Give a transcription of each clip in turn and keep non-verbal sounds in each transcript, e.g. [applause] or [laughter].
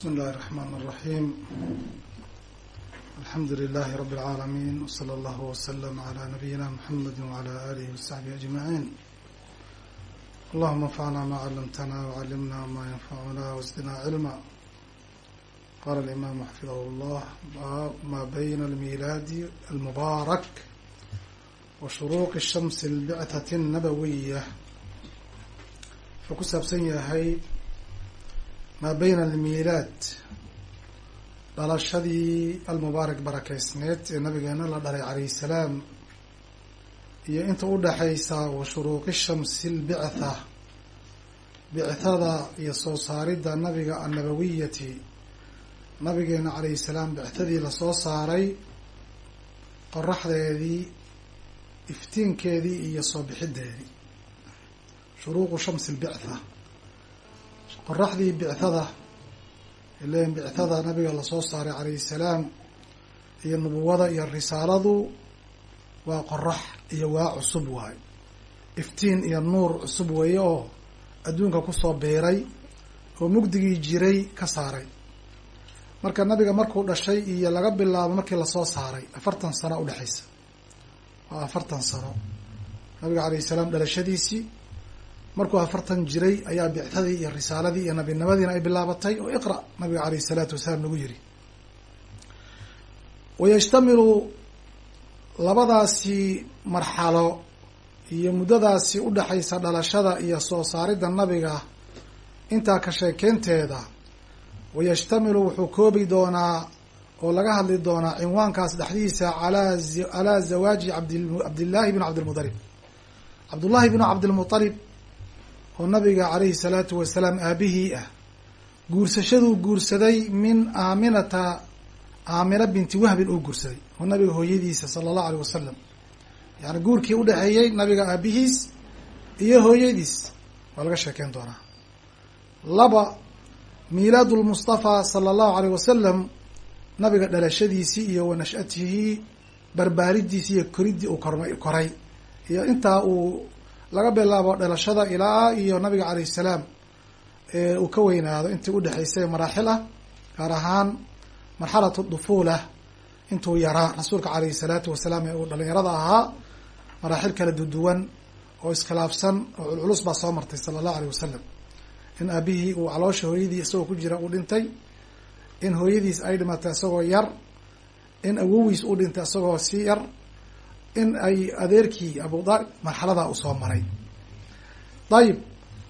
بسم الله الرحمن الرحيم الحمد لله رب العالمين وصلى الله وسلم على نبينا محمد وعلى آله وصحبه أجمعين اللهم انفعنا ما علمتنا وعلمنا ما ينفعنا وزدنا علما قال الإمام حفظه الله ما بين الميلاد المبارك وشروق الشمس البعثة النبوية فكسبسن yahay maa bayna almiilaad dhalashadii almubaarak barakeysneed ee nabigeena la dhalay calayhi salaam iyo inta u dhaxaysa wa shuruuqi shamsi lbictha bicthada iyo soo saaridda nabiga annabawiyati nabigeena calayhi salaam bicthadii la soo saaray qoraxdeedii iftiinkeedii iyo soo bixideedii shuruuqu shamsi lbictha qoraxdii bicthada ileen bicthada nabiga la soo saaray calayhi salaam iyo nubuwada iyo risaaladu waa qorax iyo waa cusub waay. Iftiin iyo nuur cusub weeye oo adduunka ku soo biiray oo mugdigii jiray ka saaray. Marka nabiga markuu dhashay iyo laga bilaabo markii la soo saaray afartan sano udhexaysa waa afartan sano. Nabiga calayhi salaam dhalashadiisii markuu afartan jiray ayaa bictadii iyo risaaladii iyo nabinimadiina ay bilaabatay oo iqra nabiga calayhi salaatu wasalaam nagu yiri wayashtamilu labadaasi marxalo iyo muddadaasi udhexaysa dhalashada iyo soo saaridda nabiga intaa ka sheekeynteeda wayashtamilu wuxuu koobi doonaa oo laga hadli doonaa cinwaankaas dhexdiisa alaa calaa zawaaji abd cabdillaahi bn cabdilmualib cabdullaahi bnu cabdilmualib oo nabiga calayhi salaatu wasalaam aabihii ah guursashaduu guursaday min aaminata aamina binti wahbin uu guursaday oo nabiga hooyadiisa sala allahu aleyh wasalam yani guurkii udhexeeyey nabiga aabihiis iyo hooyadiis. Waa laga sheekeyn doonaa. Laba miilaad lmustafa sala allahu aleyh wasalam nabiga dhalashadiisii iyo wa nashatihi barbaaridiisi iyo koridii uu korma koray. Iyo intaa uu laga bilaabo dhalashada ilaa iyo nabiga calayh salaam uu ka weynaado intii udhexaysay maraaxil ah gaar ahaan marxalatu dufuula intuu yaraa rasuulka calayhi salaatu wasalaam ee uu dhalinyarada ahaa maraaxil kala duduwan oo iskhilaafsan oo culculus baa soo martay sala allahu aleyh wasalam in aabihii uu caloosha hooyadii isagoo ku jira uu dhintay in hooyadiis ay dhimatay isagoo yar in awowiis uu dhintay isagoo si yar in ay adeerkii abu daalib marxaladaa uu soo maray. Ayib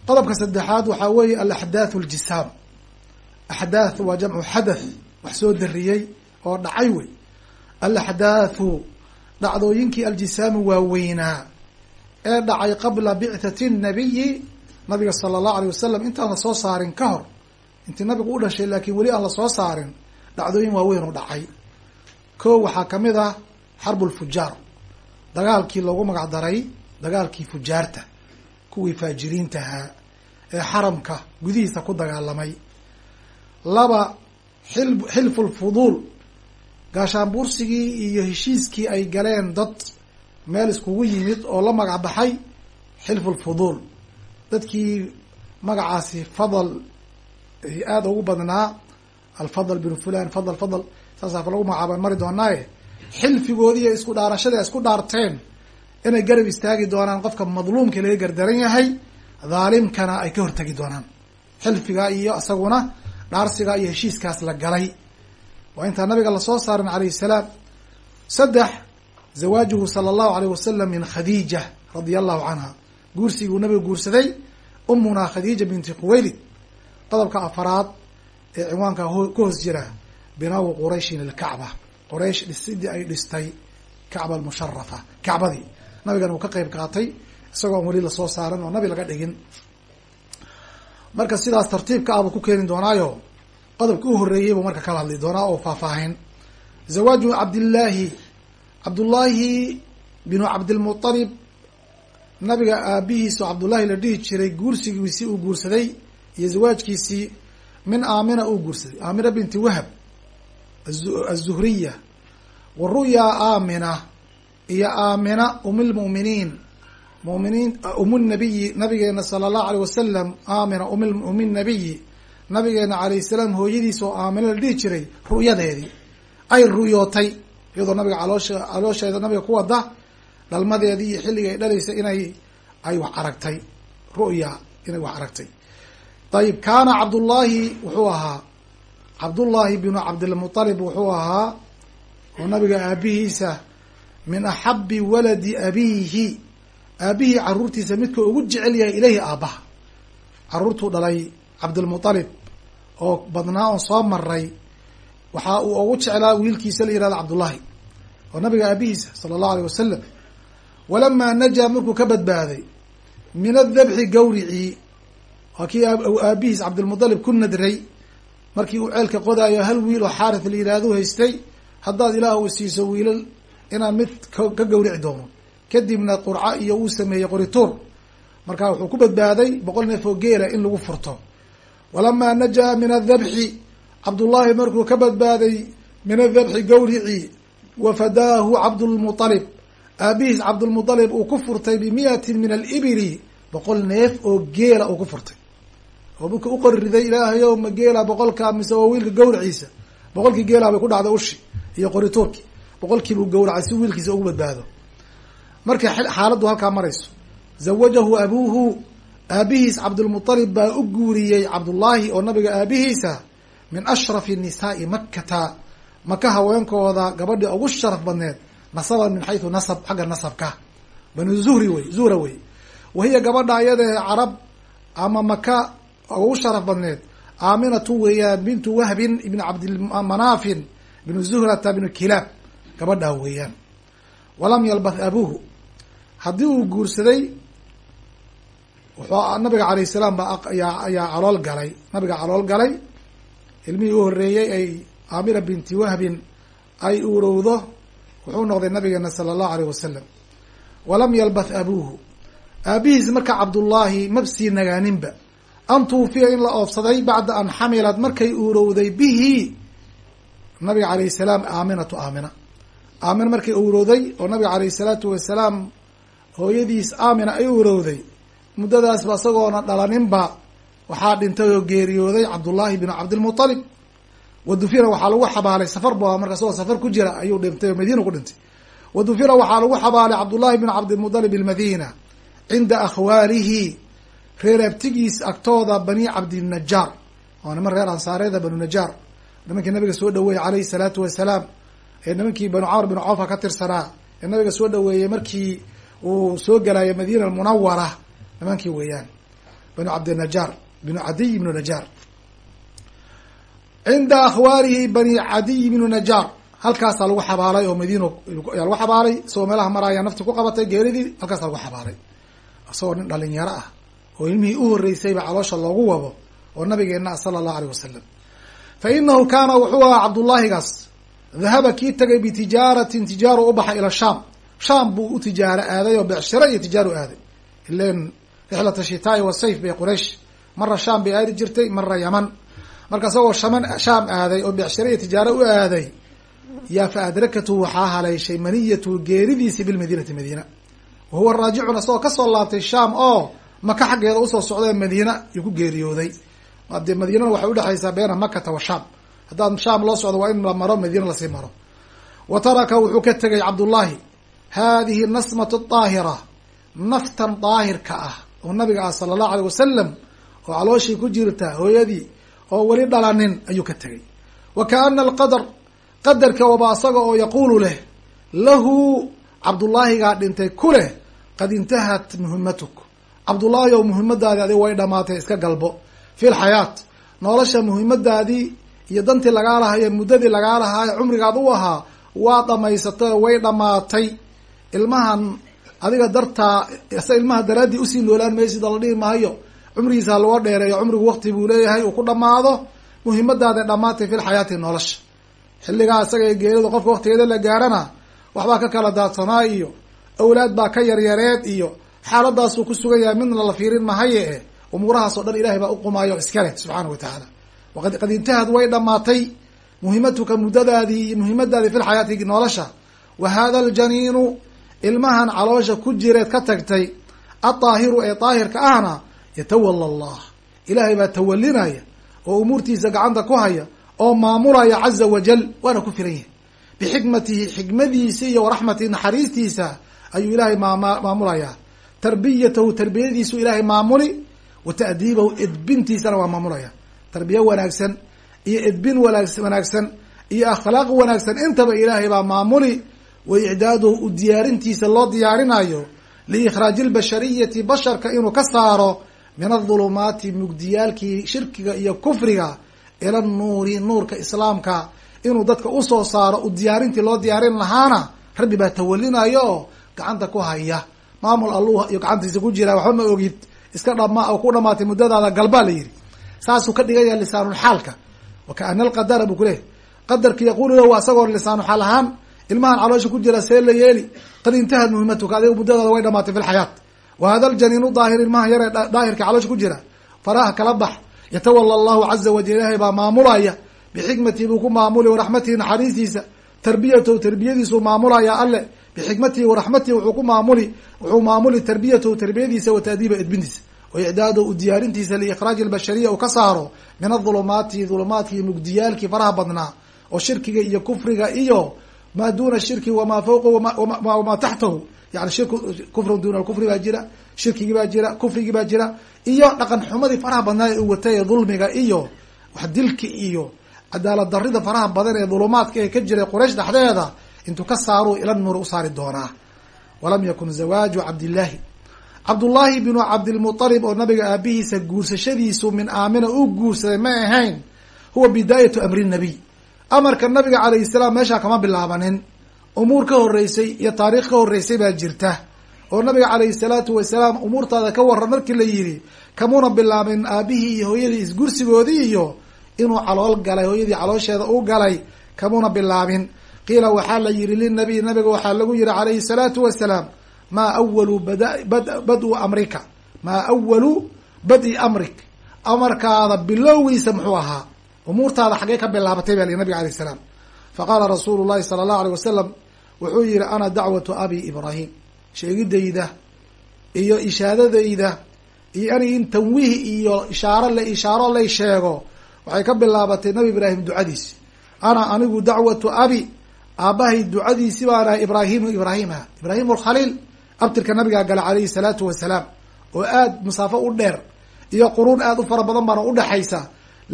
qodobka saddexaad waxaa weeye alaxdaathu aljisaam. Axdaath waa jamcu xadath wax soo dariyey oo dhacay wey. Alaxdaathu dhacdooyinkii aljisaami waaweynaa ee dhacay qabla bicthati nabiyi nabiga sala allahu aleyh wasalam intaan la soo saarin ka hor intii nabigu u dhashay laakiin weli aan la soo saarin dhacdooyin waaweyn u dhacay. Ko waxaa ka mid ah xarbu lfujaar dagaalkii loogu magac daray dagaalkii fujaarta kuwii faajiriintahaa ee xaramka gudihiisa ku dagaalamay. Laba xil xilfu lfuduul gaashaanbuursigii iyo heshiiskii ay galeen dad meel iskugu yimid oo la magac baxay xilfu lfuduul dadkii magacaasi fadal aada ugu badnaa alfadl binu fulan fadl fadl saasaa lagu magacaabaan mari doonaaye xilfigoodii iyo isku dhaarashadii ay isku dhaarteen. Inay garab istaagi doonaan qofka madluumka laga gardaran yahay dhaalimkana ay ka hortegi doonaan. Xilfiga iyo isaguna dhaarsiga iyo heshiiskaas la galay. Waa intaa nabiga la soo saarin calayhi salaam. Saddex zawaajuhu sala allahu aleyh wasalam min khadiija radia allahu canha guursiguu nabiga guursaday umunaa khadiija binti khuwaylid. Qodobka afaraad ee cinwaanka ku hoos jira binaawu qurayshin ilkacba qoraysh dhisidii ay dhistay kacba almusharafa kacbadii. Nabigan uu ka qeyb qaatay isagoo aan weli la soo saaran oo nabi laga dhigin. Marka sidaas tartiibka ah buu ku keeni doonaayo qodobka u horreeyey buu marka kala hadli doonaa oo faahfaahin. Zawaaju cabdillaahi cabdullaahi binu cabdilmualib nabiga aabihiis cabdullaahi la dhihi jiray guursigiisii uu guursaday iyo zawaajkiisii min aamina uu guursaday. Aamina binti wahab azuhriya wa ru'yaa aamina iyo aamina umilmu'miniin muminiin um nabiyi nabigeena sala allahu aleyh wasalam aamina um nabiyi nabigeena calayhi salaam hooyadiis oo aamino la dhihi jiray ru'yadeedii ay ruyootay iyadoo nabiga caloosha caloosheeda nabiga ku wada dhalmadeedii iyo xilliga ay dhalaysay inay ay wax aragtay ru'ya inay wax aragtay ayib kaana cabdullaahi wuxuu ahaa cabdullaahi binu cabdilmutalib wuxuu ahaa oo nabiga aabihiisa min axabi waladi abiihi. Aabihii caruurtiisa midka ugu jecel yahay ilayhi aabbaha. Caruurtuu dhalay cabdilmutalib oo badnaa oon soo maray waxa uu ugu jeclaa wiilkiisa la yihahdo cabdullaahi oo nabiga aabihiisa sala allahu aleyh wasalam walamaa najaa markuu ka badbaaday min adabxi gawricii waa kii aabihiis cabdilmutalib ku nadray markii uu ceelka qodaayo hal wiil oo xaaris la yihahdo haystay haddaad ilaah uu siiso wiilal inaan mid ka gawrici doono. Kadibna qurco iyo uu sameeyey qorituur marka wuxuu ku badbaaday boqol neef oo geela in lagu furto. Walamaa najaa min adabxi cabdullaahi markuu ka badbaaday min adabxi gawrici wafadaahu cabdulmualib aabihiis cabdulmualib uu ku furtay bimiyatin min alibili boqol neef oo geela uu ku furtay oo marka u qorriday ilaahayow ma geela boqolka mise waa wiilka gawraciisa boqolkii geelaa bay ku dhacday ushi iyo qorituurkii boqolkiibuu gawracay si wiilkiisa ugu badbaado. Markay xaaladdu halkaa marayso. Zawajahu abuuhu aabihiis cabdulmualib baa u guuriyey cabdullaahi oo nabiga aabihiisa min ashrafi nisaai makkata maka haweenkooda gabadhii ugu sharaf badneed nasaban min xaysu nasab xagga nasabka. Banu zuhri wey zuhra wey wahiya gabadha ayadae carab ama maka ugu sharaf badneed. Aaminatu weeyaan bintu wahbin ibni cabdimanaafin bnu zuhrata bnu kilaab gabadhaa weeyaan. Walam yalbath abuuhu haddii uu guursaday wuxuu nabiga calayh salaam ba ayaa calool galay. Nabiga calool galay. Ilmihii u horreeyey ay aamira binti wahbin ay uurowdo wuxuu noqday nabigeena sala allahu aleyh wasalam walam yalbath abuuhu aabihiis marka cabdullaahi mabsii nagaaninba an tuufiya in la oofsaday bacda an xamilad markay uurowday bihi nabiga calayh salaam aaminatu aamina aamina markay uurowday oo nabiga calayhi salaatu wasalaam hooyadiis aamina ay uurowday muddadaasba isagoona dhalaninba waxaa dhintay oo geeriyooday cabdullaahi binu cabdilmutalib wadufina waxaa lagu xabaalay safar bu marka isagoo safar ku jira ayuu dhintay oo madiina ku dhintay wadufina waxaa lagu xabaalay cabdullaahi binu cabdilmutalib ilmadiina cinda akhwaalihi reer abtigiis agtooda bani cabdinajaar oo niman reer ansaareeda banu najaar. Nimankii nabiga soo dhaweeyey calayhi salaatu wasalaam. Ee nimankii banu camr binu cawfa ka tirsanaa ee nabiga soo dhaweeyey markii uu soo gelayo madiina almunawara nimankii weeyaan. Banu cabdinajaar binu cadiy bnu najaar. Cinda akhwaarihi bani cadiy bnu najaar. Halkaasaa lagu xabaalay oo madiina ayaa lagu xabaalay. Isagoo meelaha maraya nafti ku qabatay geeridii halkaasaa lagu xabaalay. Isagoo nin dhalinyaro ah oo ilmihii u horreysayba caloosha loogu wado oo nabigeena sala allahu aleyh wasalam fa inahu kaana wuxuu ahaa cabdullaahigaas. Dahaba kii tagay bitijaaratin tijaaru u baxay ila shaam. Shaam buu u tijaaro aaday oo becshiro iyo tijaaru aaday. Ilen rixlata shitaai wa sayf bay quraysh mara shaam bay aadi jirtay mara yaman. Marka isagoo shaman shaam aaday oo becshiro iyo tijaaro u aaday yaa fa adrakatu waxaa haleyshay maniyatu geeridiisi bilmadiinati madiina. Wa huwa raajicun isagoo ka soo laabtay shaam oo maka xaggeeda u soo socdee madiina yuu ku geeriyooday. Dee madiinana waxay udhexaysaa beena makata wa shaam. Haddaad shaam loo socdo waa in la maro madiina la sii maro. Wa taraka wuxuu ka tegay cabdullaahi hadihi nasmatu daahira naftan daahirka ah oo nabiga ah sala allahu aleyh wasalam oo calooshii ku jirta hooyadii oo weli dhalanin ayuu ka tegay. Wa kaana alqadar qadarka waba asaga oo yaquulu leh lahu cabdullaahigaa dhintay ku leh qad intahat muhimatuk cabdullaahi oo muhimadaadii adiga way dhamaatay iska galbo. Fi lxayaat nolosha muhimadaadii iyo dantii lagaa lahayo muddadii lagaa lahaayo cumrigaad u ahaa waa dhamaysatay way dhamaatay ilmahan adiga dartaa ise ilmaha daraaddii u sii noolaan maysid oo la dhihi maayo. Cumrigiisa haloo dheereeyo cumrigu wakti buu leeyahay uu ku dhamaado muhimadaada dhamaatay fi lxayaati nolosha. Xilligaa isaga ee geerida qofka waktigeeda la gaarana waxbaa ka kala daadsanaa iyo awlaad baa ka yaryareed iyo xaaladaasuu ku sugan yahay midna la fiirin mahaye umuurahaas oo dhan ilahay baa uqumaayo iska leh subxaana wa tacaala waqad qad intahad way dhamaatay muhimatuka muddadaadii iyo muhimadaadii fi lxayaati nolosha. Wa hada aljaniinu ilmahan caloosha ku jireed ka tagtay adaahiru ee daahirka ahna yatawala allah. Ilaahay baa tawalinaya oo umuurtiisa gacanta ku haya oo maamulaya caza wajal waana ku filan yahay. Bixikmatihi xikmadiisa iyo waraxmatihi naxariistiisa ayuu ilaahay maamulayaa tarbiyatahu tarbiyadiisu ilaahay maamuli wa ta'diibahu edbintiisana waa maamulaya. Tarbiye wanaagsan iyo edbin wanaagsan iyo akhlaaq wanaagsan intaba ilaahay baa maamuli. Wa icdaaduhu u diyaarintiisa loo diyaarinayo liikhraaji lbashariyati basharka inuu ka saaro min adulumaati mugdiyaalkii shirkiga iyo kufriga ila nuuri nuurka islaamka. Inuu dadka u soo saaro u diyaarintii loo diyaarin lahaana rabbi baa tawalinayo oo gacanta ku haya maamul alluh iyo gacantiisa ku jira waxba ma ogid. Iska dhama ku dhamaatay muddadaada galbaa la yidhi. Saasuu ka dhigaya lisaanulxaalka wa kaana alqadara buu kuleehay qadarki yaquulu lahu asagoo lisaanu xaal ahaan ilmahan caloosha ku jira see la yeeli. Qad intahad muhimatuka adiga muddadaada way dhamaatay fi lxayaat wa hada aljaniinu daahir ilmaha yaree daahirka caloosha ku jira. Faraha kala bax. Yatawala allahu caza wajal ilaahay baa maamulaya. Bixikmatihi buu ku maamuli waraxmatihi naxariistiisa. Tarbiyatahu tarbiyadiisuu maamulaya alle bixikmatihi waraxmatihi wuxuu ku maamuli wuxuu maamuli tarbiyatahu tarbiyadiisa wa taadiiba edbintiisa wa icdaadu u diyaarintiisa liikhraaji albashariya uu ka saaro min adulumaati dulumaadkii mugdiyaalkii faraha badnaa oo shirkiga iyo kufriga iyo maa duna shirki wamaa fawqahu wamaa taxtahu yani shirku kufrun duna kufri baa jira shirkigii baa jira kufrigii baa jira iyo dhaqan xumadii faraha badnaa ee uu watay dulmiga iyo wax iyo cadaalad faraha badan ee dulumaadka ee ka jiray quraysh dhexdeeda intuu ka saaruu ila nuur saari doonaa. Walam yakun zawaaju cabdillaahi cabdullaahi binu cabdilmuطalib oo nabiga aabihiisa guursashadiisu min aamina u guursaday ma ahayn huwa bidaayatu amri nabiy amarka nabiga calayhi salaam meeshaa kama bilaabanin. Umuur ka horeysay iyo taariikh ka horeysay baa jirta. Oo nabiga calayhi salaatu wasalaam umuurtaada ka waran markii la yidhi kamuna bilaabin aabihii iyo hooyadii isgursigoodii iyo inuu calool galay hooyadii caloosheeda u galay kamuna bilaabin qiila waxaa la yihi linabiy nabiga waxaa lagu yihi calayhi salaatu wasalaam maa awalu bada bad-u amrika maa awalu badi amrik. Amarkaada bilowgiisa muxuu ahaa umuurtaada xaggee ka bilaabatay baa lihi nabiga alayh salaam. Faqaala rasuulu llahi sala allahu aleyh wasalam wuxuu yihi ana dacwatu abi ibraahim. Sheegidayda iyo ishaadadayda iyo ani in tanwiih iyo ishaaro la ishaaro lay sheego waxay ka bilaabatay nabi ibraahim ducadiisi ana anigu dacwatu abi aabbahay ducadiisi baan ahay ibraahimu ibraahima ibraahim alkhaliil abtirka nabigaa gala calayhi salaatu wasalaam oo aad masaafo u dheer iyo quruun aad u fara badan baana udhexaysa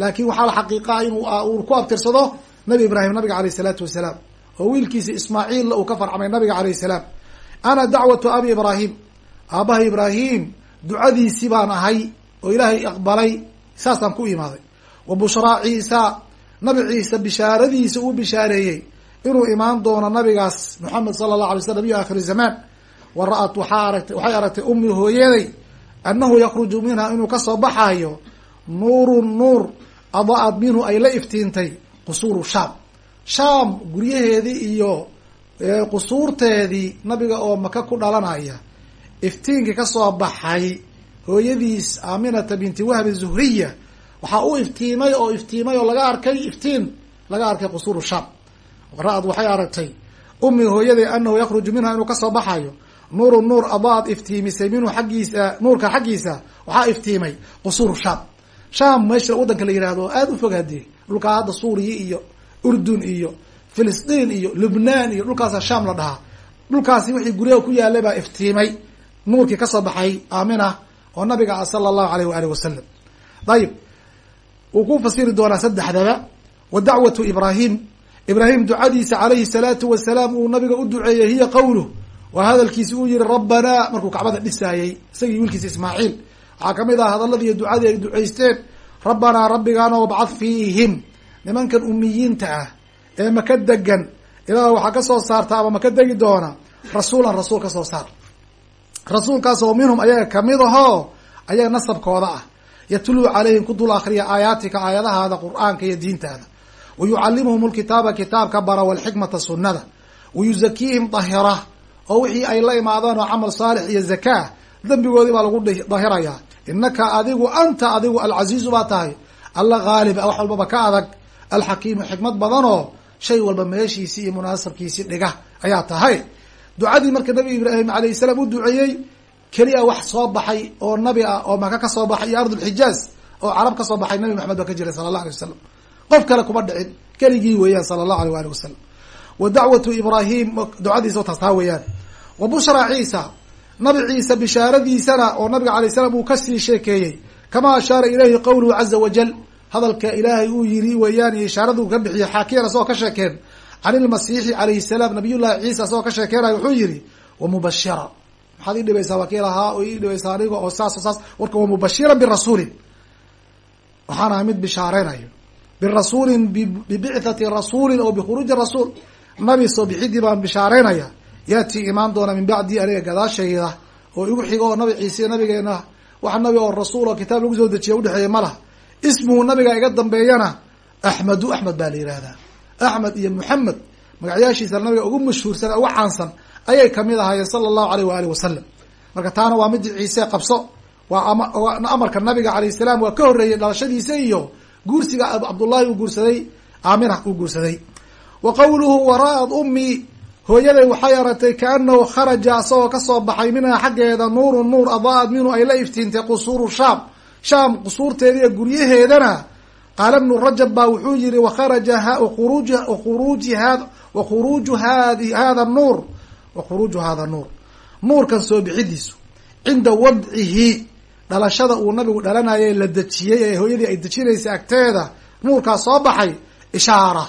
laakin waxaa la xaqiiqaa in uu ku abtirsado nabi ibraahim nabiga alayh salaatu wasalaam oo wiilkiisa ismaaciilla uu ka farcamay nabiga alayh salaam. Ana dacwatu abi ibraahim aabbahay ibraahim ducadiisi baan ahay oo ilaahay aqbalay saasaan ku imaaday. Wa bushraa ciisa nabi ciise bishaaradiisa uu bishaareeyey inuu imaan doono nabigaas moxamed sala allah alay slam iyo akhiri zamaan wa ra'at waxaa aragtay waxay aragtay ummi hooyaday annahu yakruju minha inuu ka soo baxaayo nuurun nuur ada-ad minhu ay la iftiintay qusuuru shaam. Shaam guryaheedii iyo qusuurteedii nabiga oo maka ku dhalanaya iftiinkii ka soo baxay hooyadiis aaminata binti wahbi zuhriya waxaa u iftiimay oo iftiimay oo laga arkay iftiin laga arkay qusuuru shaam ra'ad waxay aragtay ummi hooyaday anahu yakruju minha inuu ka soo baxayo. Nuuru nuur ada-ad iftiimisay minhu xaggiisa nuurka xaggiisa waxaa iftiimay qusuuru shaam. Shaam meesha waddanka la yihahdo oo aada u fog hadee dhulkaa hadda suuriya iyo urdun iyo filistiin iyo lubnaan iyo dhulkaasa shaam la dhahaa. Dhulkaasi wixii guryaha ku yaalay baa iftiimay nuurkii ka soo baxay aamina oo nabiga ah sala allahu alayh waalihi wasalam dayib wuu ku fasiri doonaa saddexdaba wa dacwatu ibraahim ibraahim ducadiisa calayhi salaatu wasalaam uu nabiga u duceeyey hiya qawluh waa hadalkiisi uu yihi rabbanaa markuu kacbada dhisaayey isagii wiilkiisa ismaaciil. Waxaa ka mid ah hadalladii iyo ducadii ay ducaysteen rabbanaa rabbigaano bcad fiihim. Nimankan umiyiinta ah ee maka degan ilaah waxaa ka soo saarta ama maka degi doona rasuulan rasuul ka soo saar. Rasuulkaas oo minhum ayaga ka mid ahoo ayaga nasabkooda ah. Yatluu calayhim ku dul akriya aayaatika aayadahaada qur'aanka iyo diintaada wa yucallimuhum lkitaaba kitaabka bara walxikmata sunnada wa yuzakiihim dahira oo wixii ay la imaadaan oo camal saalix iyo zakaa dembigoodii baa lagu dahirayaa inaka adigu anta adigu alcaziizu baa tahay alla haalib wax walbaba ka adag alxakiimu xikmad badanoo shay walba meeshiisii iyo munaasabkiisii dhiga ayaa tahay ducadii marka nabi ibraahim alayh salaam u duceeyey keliya wax soo baxay oo nabi ah oo maka ka soo baxay iyo ardulxijaaz oo carab ka soo baxay nabi maxamed baa ka jiray sala allah alay wasalam qof kale kuma dhicin. Keligii weeyaan sala allahu aleyh waali wasalam wa dacwatu ibraahim ducadiisa taas taa weeyaan. Wa bushra ciisa nabi ciise bishaaradiisana oo nabiga alay slam uu ka sii sheekeeyey kama ashaara ilayhi qawluhu caza wajal hadalka ilaahay uu yiri weeyaan iyo ishaarada uu ka bixiyey xaakiyan asagoo ka sheekeen can ilmasiixi calayhi salaam nabiyullahi ciisa asagoo ka sheekeenaya wuxuu yihi wa mubashira maxaad ii dhibaysaa waa kii lahaa oo ii dhibaysaa aniga oo saas o saas. Warka wa mubashiran birasuulin waxaan ahay mid bishaarenayo birasuulin bibicthati rasuulin oo bikhuruuji rasuul. Nabi soo bixidii baan bishaareynaya yaati imaan doona min bacdi aniga gadaashayda oo igu xigo oo nabi ciise nabigeena. Wax nabi oo rasuul oo kitaab lagu soo dejiya udhexeeya ma laha ismuhu nabiga iga dambeeyana axmedu axmed baa la yihahdaa axmed iyo moxamed magacyaashiisa nabiga ugu mashhuursan ugu caansan ayay ka mid ahaayeen sala allahu aleyh waaalih wasalam marka taana waa midi ciise qabso. Waa amarka nabiga alayh salaam waa ka horreeyey dhalashadiisa iyo guursiga cabdullahi uu guursaday aamina uu guursaday. Wa qawluhu waraad ummi hooyaday waxay aragtay kaanahu kharaja asagoo ka soo baxay minhaa xaggeeda nuurun nuur adaa-ad minhu ay la iftiintay qusuuru shaam. Shaam qusuurteeda iyo guryaheedana qaala bnu rajab baa wuxuu yihi wakharaja khuruuj khuruuji ha wa khuruuju hadi hada nuur wa khuruuju hada nuur. Nuurkan soo bixidiisu cinda wadcihi dhalashada uu nabigu dhalanayay la dejiyey ee hooyadii ay dejinaysay agteeda nuurkaas soo baxay. Ishaara.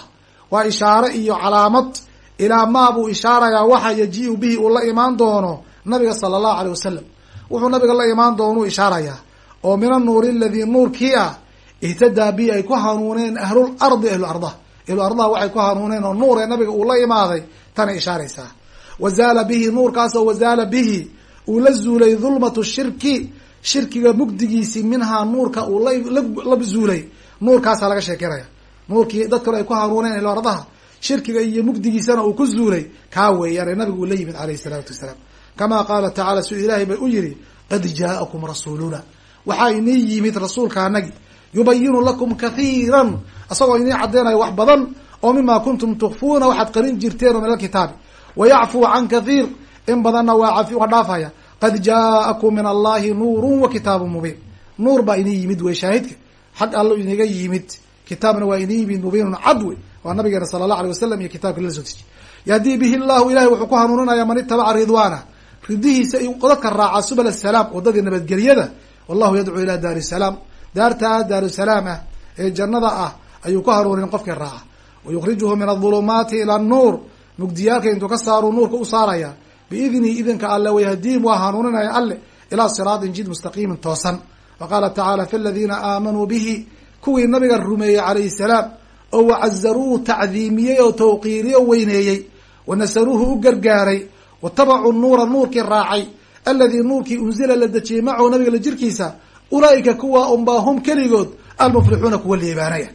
Waa ishaare iyo calaamad. Ilaa maa buu ishaarayaa waxa yaji-u bihi uu la imaan doono nabiga sala allahu aleyh wasalam wuxuu nabiga la imaan doonuu ishaarayaa oo min anuuri aladii nuurkii ah ihtadaa bi ay ku hanuuneen ahlul ardi ahlu ardah ahlu ardaha waxay ku hanuuneen oo nuur ee nabiga uu la imaaday tanay ishaaraysaa. Wazaala bihi nuurkaasoo wazaala bihi. Uu la zuulay dulmatu shirki shirkiga mugdigiisii minhaa nuurka uu la zuulay. Nuurkaasaa laga sheekeynaya nuurkii dad ay ku hanuuneen ahlu ardaha shirkiga iyo mugdigiisana uu ku zuulay. Kaa weeyaan ee nabigu uu la yimid alayhi salaatu wasalaam. Kama qaala tacala siduu ilaahay bay u yihi qad jaa'akum rasuuluna. Waxaa inii yimid rasuulka anagi yubayinu lakum kathiiran. Isagoo inii caddeynayo wax badan oo mima kuntum tukfuuna waxaad qarin jirteen oo min alkitaabi wa yacfuu can kathiir. In badanna waa dhaafaya qad jaa'akum min allahi nuurun wa kitaabun mubiin nuur baa inii yimid wey shaahidka xag allo iniga yimid kitaabna waa inii yimid mubiinun cad wey waa nabigeena sala allah alay wasalam iyo kitabka lala soo dejiy yahdii bihi llahu ilahay wuxuu ku hanuuninaya man itabaca ridwaana ridihiisa dadka raaca subal asalaam wadadii nabadgelyada wallahu yadcuu ila daari salaam daartaa daaru salaam ah ee jannada ah ayuu ku hanuunin qofkii raaca wa yukhrijuhu min adulumaati ila annuur mugdiyaalka intuu ka saaruu nuurka u saaraya biidnihi idinka alle wayahdiim waa hanuuninaya alle ilaa siraatin jid mustaqiimin toosan. Wa qaala tacaala fi aladiina aamanuu bihi kuwii nabiga rumeeyey calayhi salaam oo wacazaruuhu tacdiimiyey oo tawqiiriyey oo weyneeyey wa nasaruuhu u gargaaray watabacuu nuura nuurkii raacay alladii nuurkii unzila la dejiyey macahu nabiga la jirkiisa ulaa'ika kuwa unbaa hum keligood almuflixuuna kuwa liibaanaya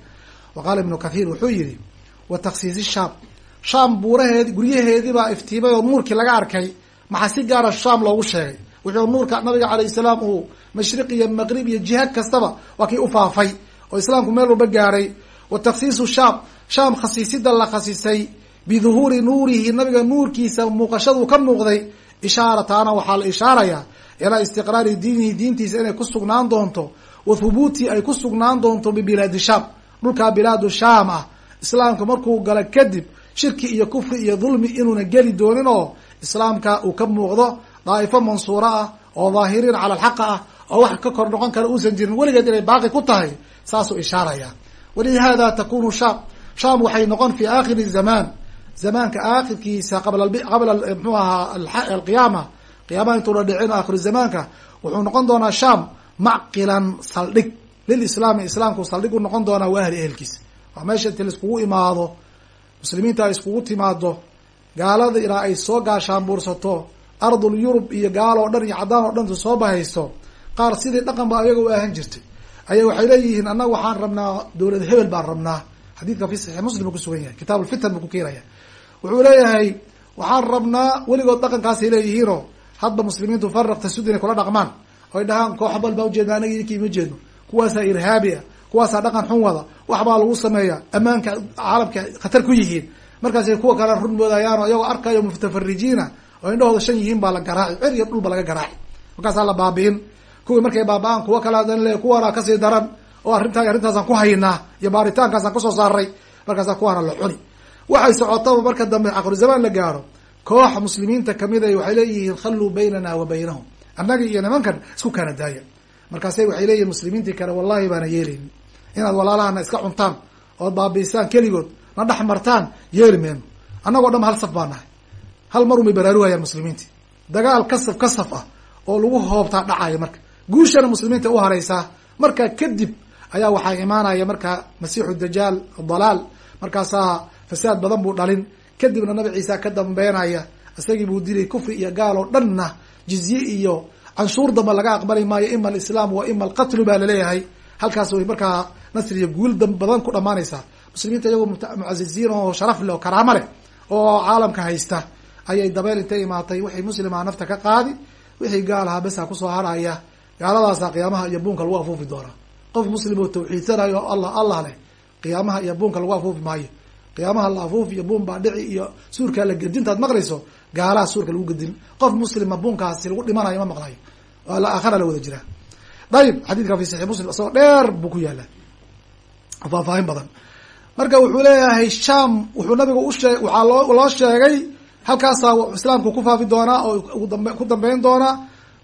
wa qaala ibnu kathiir wuxuu yihi wa taksiisi shaam shaam buuraheed guryaheediibaa iftiimay oo nuurkii laga arkay. Maxaa si gaara shaam loogu sheegay? Wuxuu nuurka nabiga calayh salaam uu mashriq iyo maqrib iyo jihaad kastaba waa kii ufaafay oo islaamku meel walba gaaray. Wa taksiisu shaam shaam khasiisida la khasisay biduhuuri nuurihi nabiga nuurkiisa muuqashaduu ka muuqday. Ishaarataana waxaa la ishaarayaa ilaa istiqraari diinihi diintiisa inay ku sugnaan doonto. Wa thubuutii ay ku sugnaan doonto bibilaadi shaam dhulkaa bilaadu shaam ah. Islaamka markuu gala kadib shirki iyo kufri iyo dulmi inuuna geli doonin oo islaamka uu ka muuqdo daa'ifo mansuuro ah oo daahiriin cala alxaqa ah oo wax ka kor noqon kara uusan jirin weligeed inay baaqi ku tahay saasuu ishaaraya. Walihada takunu shaam shaam waxay noqon fi aakhiri zamaan. Zamaanka aakhirkiisa qabla qabla mxuu ahaa alqiyaama qiyaamaha intuuna dhicin aakhiru zamaanka wuxuu noqon doonaa shaam macqilan saldhig. Lilislaami islaamku saldhig u noqon doonaa wa ahli ehelkiisa. Waa meesha inti laiskugu imaado muslimiinta ay iskugu timaado gaalada ilaa ay soo gaashaanbuursato ardul yurub iyo gaal oo dhan iyo caddaan oo dhan soo bahayso qaar sidii dhaqan ba ayaga u ahan jirtay. Ayaa waxay leeyihiin annaga waxaan rabnaa dowlad hebel baan rabnaa. Xadiidka fi saxiix muslim buu kusugan yahay kitaab ulfitan buu ku keenaya. Wuxuu leeyahay waxaan rabnaa weligood dhaqankaasay leeyihiinoo hadba muslimiintu faraq tasud inay kula dhaqmaan. Oy dhahaan koox bal baa ujeedna anaga idinkii ma jeedno. Kuwaasaa irhaabi ah kuwaasaa dhaqan xun wada waxbaa lagu sameeya ammaanka caalamka khatar ku yihiin. Markaasay kuwa kale run moodayaano iyagoo arkayo mutafarijiina oo indhahooda shan yihiin baa la garaaci cir iyo dhulba laga garaaci. Markaasaa la baabi'in. Kuwii markay baaba-aan kuwa kale hadan le kuwana ka sii daran oo arrintaa arrintaasaan ku haynaa iyo baaritaankaasaan ku soo saaray markaasaa kuwaana la cuni. Waxay socotaba marka dambe aqru zamaan la gaaro koox muslimiinta ka mid a waxay leeyihiin khalluu baynana wa baynahum. Annaga iyo nimankan isku kaana daaya markaasay waxay leeyihiin muslimiintii kale wallahi baana yeelaynin inaad walaalahana iska cuntaan ood baabiisaan keligood na dhex martaan yeeli meyno annagoo dham hal saf baa nahay hal mar umay baraarugayaan muslimiintii. Dagaal kasaf kasaf ah oo lagu hoobtaa dhacaya marka. Guushana muslimiinta u haraysaa. Markaa kadib ayaa waxaa imaanaya markaa masiixu dajaal dalaal markaasaa fasaad badan buu dhalin. Kadibna nabi ciisa ka dambeynaya isagii buu dilay kufri iyo gaal oo dhanna jizye iyo canshuur damba laga aqbali maayo ima alislaam wa ima alqatlu baa la leeyahay halkaas way markaa nasri iyo guul badan ku dhamaanaysaa muslimiinta iyagoo mucasiziin oo sharaf leh oo karaamo leh oo caalamka haysta ayay dabeel intay imaatay. Wixii muslimaha nafta ka qaadi wixii gaal ahaa besa ku soo harhaya. Gaaladaasa qiyaamaha iyo buunka lagu afuufi doonaa qof muslim oo tawxiidsanayo oo allah allah leh qiyaamaha iyo buunka lagu afuufi maayo. Qiyaamaha la afuuf iyo buun baa dhici iyo suurkaa la gedintaad maqlayso gaalaha suurka lagu gedin qof muslima buunkaasi lagu dhimanayo ma maqlayo. La aakhara la wada jiraa dayib xadiidka fi saxix muslim isagoo dheer buu ku yaalla faahfaahin badan. Marka wuxuu leeyahay sham wuxuu nabiga ushee waxaa loo loo sheegay halkaasaa islaamku ku faafi doonaa oo dambe ku dambeyn doonaa.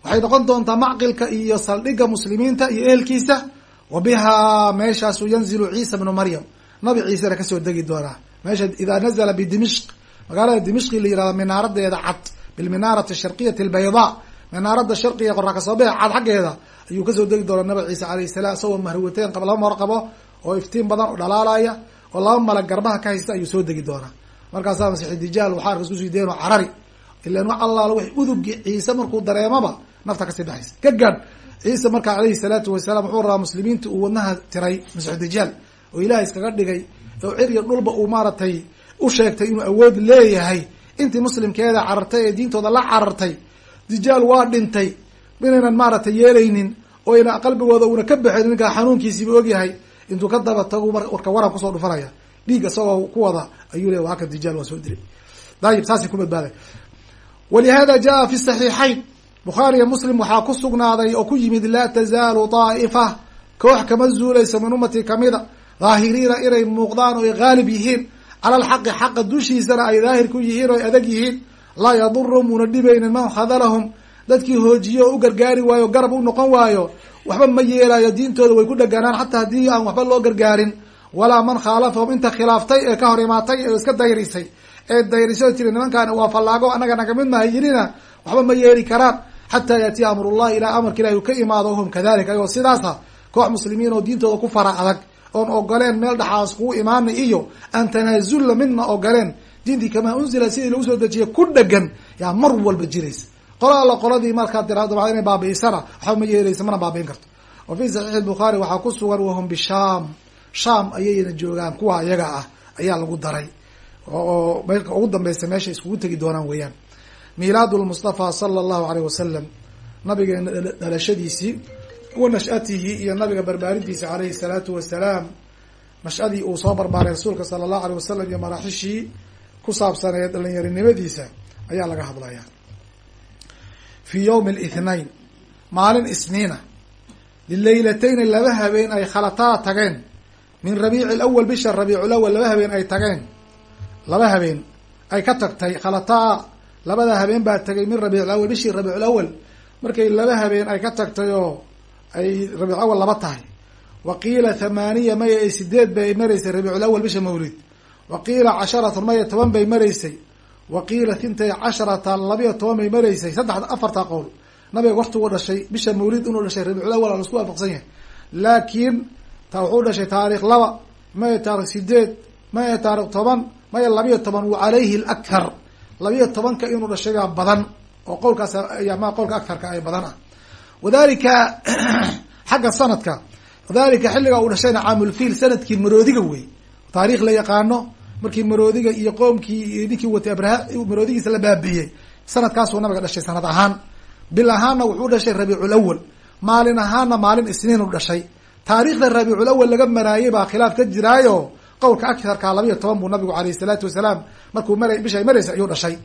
Waxay noqon doontaa macqilka iyo saldhigga muslimiinta iyo ehelkiisa. Wa bihaa meeshaasu yanzilu ciisa bnu maryam. Nabi ciisena ka soo degi doonaa. Meesha idaa nazala bidimishq magaalada dimishqi la yihahdo minaaradeeda cad bilminaarati sharqiyati albaydaa minaarada sharqiga qoraa ka soo beex cad xaggeeda ayuu ka soo degi doonaa nabi ciise alayh salaam isagoo mahriwateen laba mar qabo oo iftiin badan oo dhalaalaya oo laba malag garbaha ka haysta ayuu soo degi doonaa. Markaasaa masiixi dijaal waxaa arka iskusii deenoo carari. Ilan wax allaala wax udugi ciise markuu dareemaba nafta ka sii baxaysa. Gaadh ciise markaa alayhi salaatu wasalaam wuxuu rabaa muslimiinta uu wadnaha tiray masiixu dijaal oo ilaah iskaga dhigay oo cir iyo dhulba uu maaragtay u sheegtay inuu awood leeyahay. Intii muslimkeeda carartay ee diintooda la carartay dijaal waa dhintay inaynan maaragtay yeelaynin oo ayna qalbigooda uuna ka baxayn ninkaa xanuunkiisiiba ogyahay intuu ka daba tagu warka waran ku soo dhufanaya dhiig isagoo ku wada ayuu le waaka dijaal waa soo dilay dayib saasay ku badbaaday walihada jaa fi saxiixayn. Bukhaariya muslim waxaa ku sugnaaday oo ku yimid laa tazaalu daa'ifa koox kama zuulayso min ummati kamida daahiriina inay muuqdaan oo ay haalib yihiin. Cala alxaqi xaqa dushiisana ay daahir ku yihiin oo ay adag yihiin laa yadurum una dhibaynin man khadalahum. Dadkii hoojiyo oo u gargaari waayo garab u noqon waayo waxba ma yeelayo diintooda way ku dheganaan xataa haddii aan waxba loo gargaarin. Walaa man khaalafahum inta khilaaftay ee ka hor imaatay ee iska dayrisay ee dayrisoo tiri nimankaani waa fallaago annaga naga mid maha yirina waxba ma yeeli karaan. Xataa yaatiya amrullahi ilaa amarka ilahi uu ka imaado hum kadalik ayagoo sidaasa koox muslimiin oo diintooda ku fara adag oon ogoleen meel dhaxaas kugu imaana iyo aan tanaazulla midna ogoleen diintii kamaa unzila sidii lagu soo dejiyay ku dhegan. Yaa mar walba jiraysa. Qola alla qoladii markaa tiraado waa inay baabi'isana. Waxba ma yeelaysa mana baabi'in karto. Wa fi saxiixi lbukhaari waxaa ku sugan wahum bishaam shaam. Ayayna joogaan kuwa iyaga ah ayaa lagu daray. Oo meelka ugu dambeysa meesha iskugu tegi doonaan weeyaan. Miilaad lmustafa sala allahu aleyh wasalam nabigeena dhalashadiisii wa nashatihi iyo nabiga barbaarintiisa caleyhi salaatu wasalaam nashadii uu soo barbaaray rasuulka sala allahu aleyh wasalam iyo maraaxishii ku saabsaneed dhalinyarinimadiisa ayaa laga hadlaya fi yowmi alithnain maalin isniina lilaylatayni laba habeen ay khalataa tageen min rabiici lawal bisha rabiiculawal laba habeen ay tageen. Laba habeen ay ka tagtay khalataa labada habeen baa tagay min rabiiclawal bishii rabiiculawal markay laba habeen ay ka tagtay oo ay rabiicawal laba tahay. Wa qiila thamaaniya maya ay sideed bay maraysay rabiiculawal bisha mawlid wa qiila casharatun maya toban bay maraysay. Wa qiila thintay casharata labiyo toban bay maraysay. Saddex afarta qowl. Nabiga waktigu dhashay bisha mawlid inuu dhashay rabiiculawal aan isku waafaqsan yahay. Laakiin ta wuxuu dhashay taarikh laba maya taarikh sideed maya taarikh toban maya labiyo toban wa calayhi lakhar labiyo tobanka inuu dhashaybaa badan oo qowlkaas ma qowlka akarka ay badan ah. Wadalika [clears throat] xagga sanadka wadalika xilliga uu dhashayna caamulfiil sannadkii maroodiga wey taarikh la yaqaano markii maroodiga iyo qoomkii iyo watay abraha maroodigiisa la baabiiyey. Sanadkaasuu nabiga dhashay sanad ahaan. Bil ahaanna wuxuu dhashay rabiicul awal maalin ahaanna maalin isniin u dhashay. Taariikhda rabiicul awal laga maraayay baa khilaaf ka jiraayo. Qowlka akarka labiyo toban buu nabigu alayh salaatu wasalaam markuu mara bisha maraysa ayuu dhashay.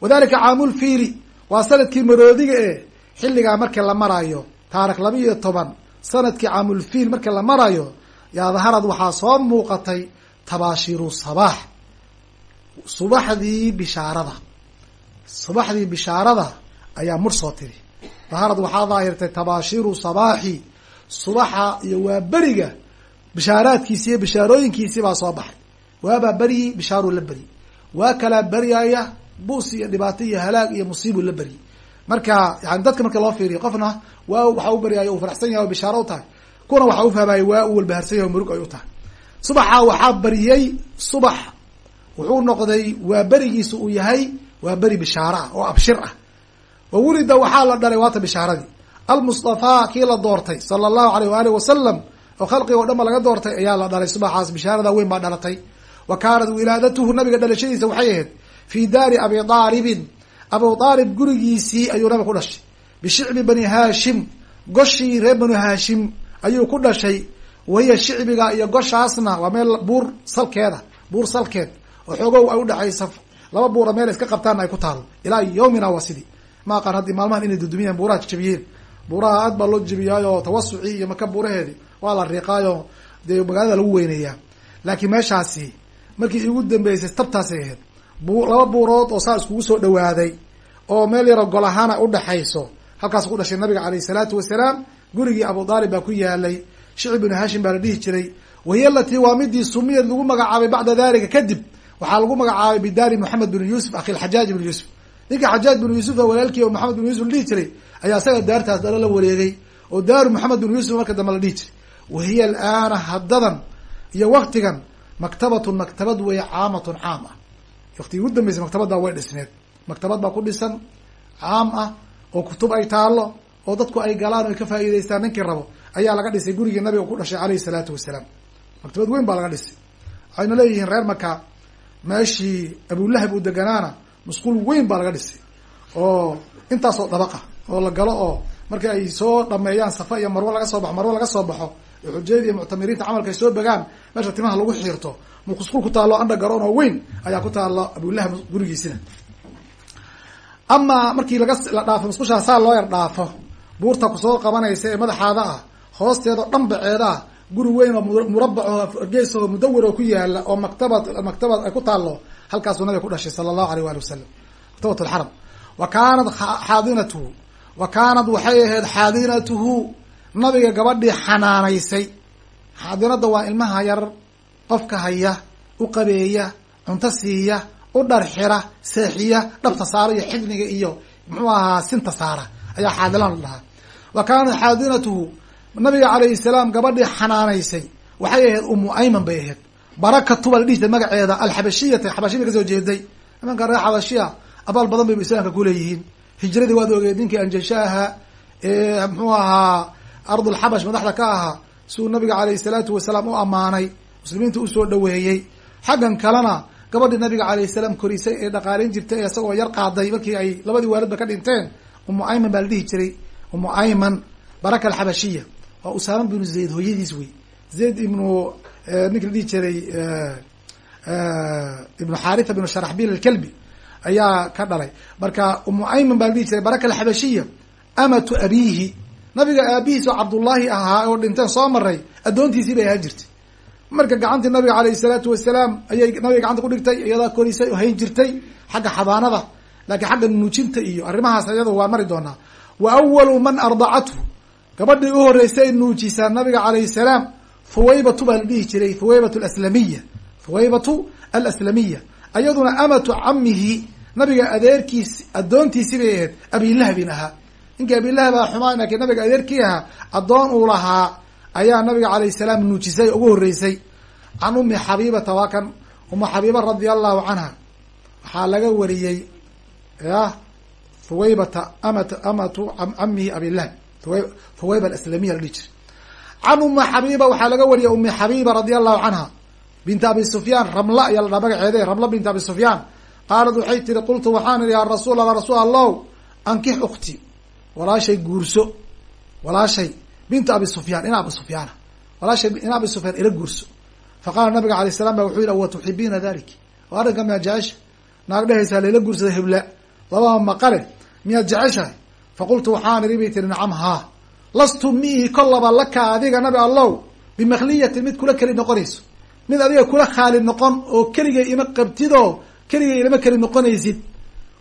Wadalika caamul fiili waa sannadkii maroodiga e xilligaa markii la maraayo. Taarikh labiiyo toban sannadkii caamulfiil marka la marayo yaa daharad waxaa soo muuqatay tabaashiru sabaax subaxdii bishaarada. Subaxdii bishaarada ayaa mur soo tiri. Daharad waxaa daahirtay tabaashiru sabaaxi. Subaxa iyo waa beriga bishaaraadkiisi iyo bishaarooyinkiisii baa soo baxay. Waabaa beryi bishaaruu la beryi waa kalaa beryaya buus iyo dhibaato iyo halaag iyo musiibuu la beryi marka yani dadka marka loo fiiriyo qofna waa waxaa u beryayo uu faraxsan yahay o bishaaro u tahay. Kuna waxaa ufahmaya waa u walbaharsan yahay o murug ay u tahay subaxa waxaa beriyey subax. Wuxuu noqday waa berigiisa uu yahay waa beri bishaaro ah oo abshir ah. Wa wulida waxaa la dhalay waata bishaaradii. Almustafaa kii la doortay sala allahu alayh waalihi wasalam oo khalqiga o dhan ba laga doortay ayaa la dhalay subaxaas bishaarada weyn baa dhalatay. Wa kaanat wilaadatuhu nabiga dhalashadiisa waxay ahayd fii daari abi aalibin abu aalib gurigiisii ayuu nabiga ku dhashay. Bishicbi bani haashim goshii reer banu haashim ayuu ku dhashay wahiya shicbiga iyo goshaasna waa meel buur salkeeda buur salkeed oo xoogow ay udhexaysa laba buura meel iska qabtaanna ay ku taalo ilaa yawmina waa sidii ma aqaan haddii maalmahan inay dudumiyeen buuraha jabiyeen buuraha aad baa loo jebiyaayo tawasucii iyo maka buuraheedi. Waa la riiqaayo dee magaalada lagu weyneeyaa. Laakiin meeshaasi markii igu dambeysay tabtaasay ahayd bu laba buurood oo saa iskugu soo dhawaaday oo meel yaroo gol ahaana udhexayso halkaas ku dhashay nabiga caleyh salaatu wasalaam gurigii abu aalib baa ku yaalay shici binu hashim baa la dhihi jiray wahiya alatii waa midii sumiyad lagu magacaabay bacda dalika kadib waxaa lagu magacaabay bidaari moxamed binu yuusuf akhi lxajaaj binu yuusuf. Ninka xajaaj binu yuusufa walaalkii oo maxamed binu yuusuf la dhihi jiray ayaa isaga daartaas dhala la wareegay oo daaru maxamed binu yuusuf marka dambe la dhihi jiray. Wahiya alaana haddadan iyo waktigan maktabatun maktabad weeye caamatun caam ah. Waktigii ugu dambeysay maktabaddaa way dhisneed. Maktabad baa ku dhisan caam ah oo kutub ay taalo oo dadku ay galaan o ay ka faa'iidaystaan ninkii rabo ayaa laga dhisay gurigii nabiga ku dhashay caleyhi salaatu wasalaam. Maktabad weyn baa laga dhisay. Waxayna leeyihiin reer maka meeshii abulahab uu deganaana musquul weyn baa laga dhisay. Oo intaasoo dabaqa oo la galo oo markii ay soo dhameeyaan safa iyo marwo laga soo baxo marwo laga soo baxo oo xujayada iyo muctamiriinta camalka ay soo begaan meesha timaha lagu xiirto musquul ku taallo andha garoon oo weyn ayaa ku taalla abulahab gurigiisina. Amaa markii laga la dhaafo musqushaa saa loo yar dhaafo buurta ku soo qabanaysa ee madaxaada ah hoosteeda o dhanbaceeda ah guri weyn oo murabac oo gees oo mudawir oo ku yaalla oo maktabad maktabad ay ku taallo halkaasuu nabiga ku dhashay sala allahu aleyh waali wasalam maktabat lxaram wa kaanat xaadinatuhu wa kaanad waxay ahayd xaadinatuhu nabiga gabadhii xanaanaysay. Xaadinada waa ilmaha yar qofka haya u qabeeya cunto siiya u dharxira seexiya dhabta saara iyo xidniga iyo muxuu ahaa sinta saara ayaa xaadilan la dhahaa wa kaanat xaadinatuhu nabiga calayhi salaam gabadhii xanaanaysay. Waxay ahayd umu ayman bay ahayd. Barakatu baa la dhihi jiray magaceeda alxabashiyata xabashida ka soo jeeday. Nimanka reer xabashiya abaal badan bayba islaamka kuleeyihiin hijradii waad ogeed ninkii anjashaaha ee muxuu ahaa ardulxabash madaxda ka ahaa si nabiga calayhi salaatu wasalaam u ammaanay. Muslimiinta u soo dhaweeyey xaggan kalena gabadhii nabiga calayhi salaam korisay ee dhaqaaleyn jirtay ee isagoo yar qaaday markii ay labadii waalidba ka dhinteen umu ayman baa la dhihi jiray. Umu ayman baraka alxabashiya waa usaama binu zayd hooyadiis wey zayd ibnu ninki la dhihi jiray ibnu xaritha binu sharaxbil alkalbi ayaa ka dhalay. Marka umu ayman baa la dhihi jiray baraka alxabashiya amatu abiihi? Nabiga aabihiis oo cabdullaahi ahaa oo dhinteen soo maray addoontiisii bay ahaan jirtay. Marka gacantii nabiga calayhi salaatu wasalaam ayay nabiga gacanta kudhigtay iyadaa korisay hayn jirtay xagga xabaanada. Laakiin xagga nuujinta iyo arrimahaas iyada waa mari doonaa. Wa awalu man ardacathu gabadhii u horreysay nuujisaa nabiga calayhi salaam thuwaybatu baa la dhihi jiray thuwaybatu alaslamiya thuwaybatu alaslamiya ayaduna amatu camihi nabiga adeerkiis addoontiisi bay ahayd abilahabin ahaa. Ninkii abilahab a xumaa laakiin nabiga adeerkii ahaa addoon uu lahaa ayaa nabiga calayhi salaam nuujisay ugu horreysay. Can ummi xabiibata waa kan ummu xabiiba radia allahu canha. Waxaa laga wariyey yah thuwaybata amat amatu camihi abilahab thuwayba alaslamiya la dhihi jiray can ummi xabiiba waxaa laga wariyay ummi xabiiba radia allahu canha binta abi sufyaan ramla ayaa la dhaha ramla binta abi sufyaan qaalad waxay tiri qultu waxaan idhi ya rasuul allah rasuul allow ankix ukti walaashay guurso walaashay bintu abi sufyaan ina abi sufyaana walaashay ina abi sufyaan ila guurso. Faqaala nabiga alay salam ba wuxuu yihi wa tuxibiina dalik oo arrinka miyaad jecesha naag dhehaysaa layla guursada hebla labaa maqale miyaad jeceshahay faqultu waxaan idhi bay tiri nacam haa lastu miihi kollaba laka adiga nabi allow bimakhliyatin mid kula keli noqonayso mid adiga kula khaali noqon oo keligay ima qabtidoo keligay ilama keli noqonaysid